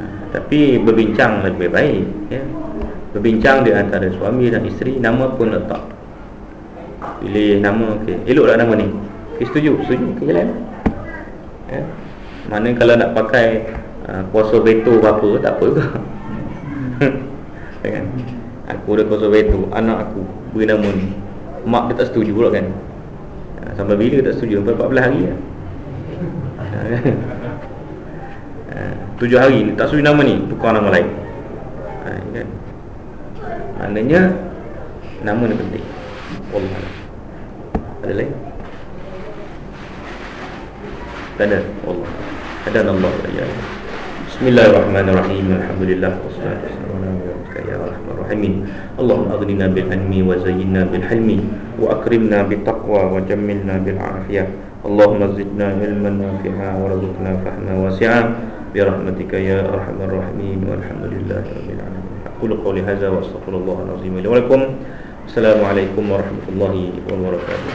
ha, Tapi berbincang lebih baik ya. Berbincang di antara suami dan isteri Nama pun letak Pilih nama okay. Elok tak nama ni okay, Setuju Setuju ke jalan ya. Mana kalau nak pakai kuasa veto apa tak apa juga kan? Aku ada kuasa veto anak aku beri nama ni. Mak dia tak setuju pula kan? Uh, sampai bila dia tak setuju? Sampai 14 hari lah. Uh, tujuh hari tak setuju nama ni tukar nama lain. Uh, kan? Maknanya nama ni penting. Allah ada lain? Tak ada? Allah ada Allah. Ya بسم الله الرحمن الرحيم الحمد لله والصلاة والسلام على رسولك يا رحمن الرحيم اللهم أغننا بالعلم وزينا بالحلم وأكرمنا بالتقوى وجملنا بالعافية اللهم زدنا علما نافعا ورزقنا فهما واسعا برحمتك يا أرحم الراحمين والحمد لله رب العالمين أقول قولي هذا وأستغفر الله العظيم لي ولكم السلام عليكم ورحمة الله وبركاته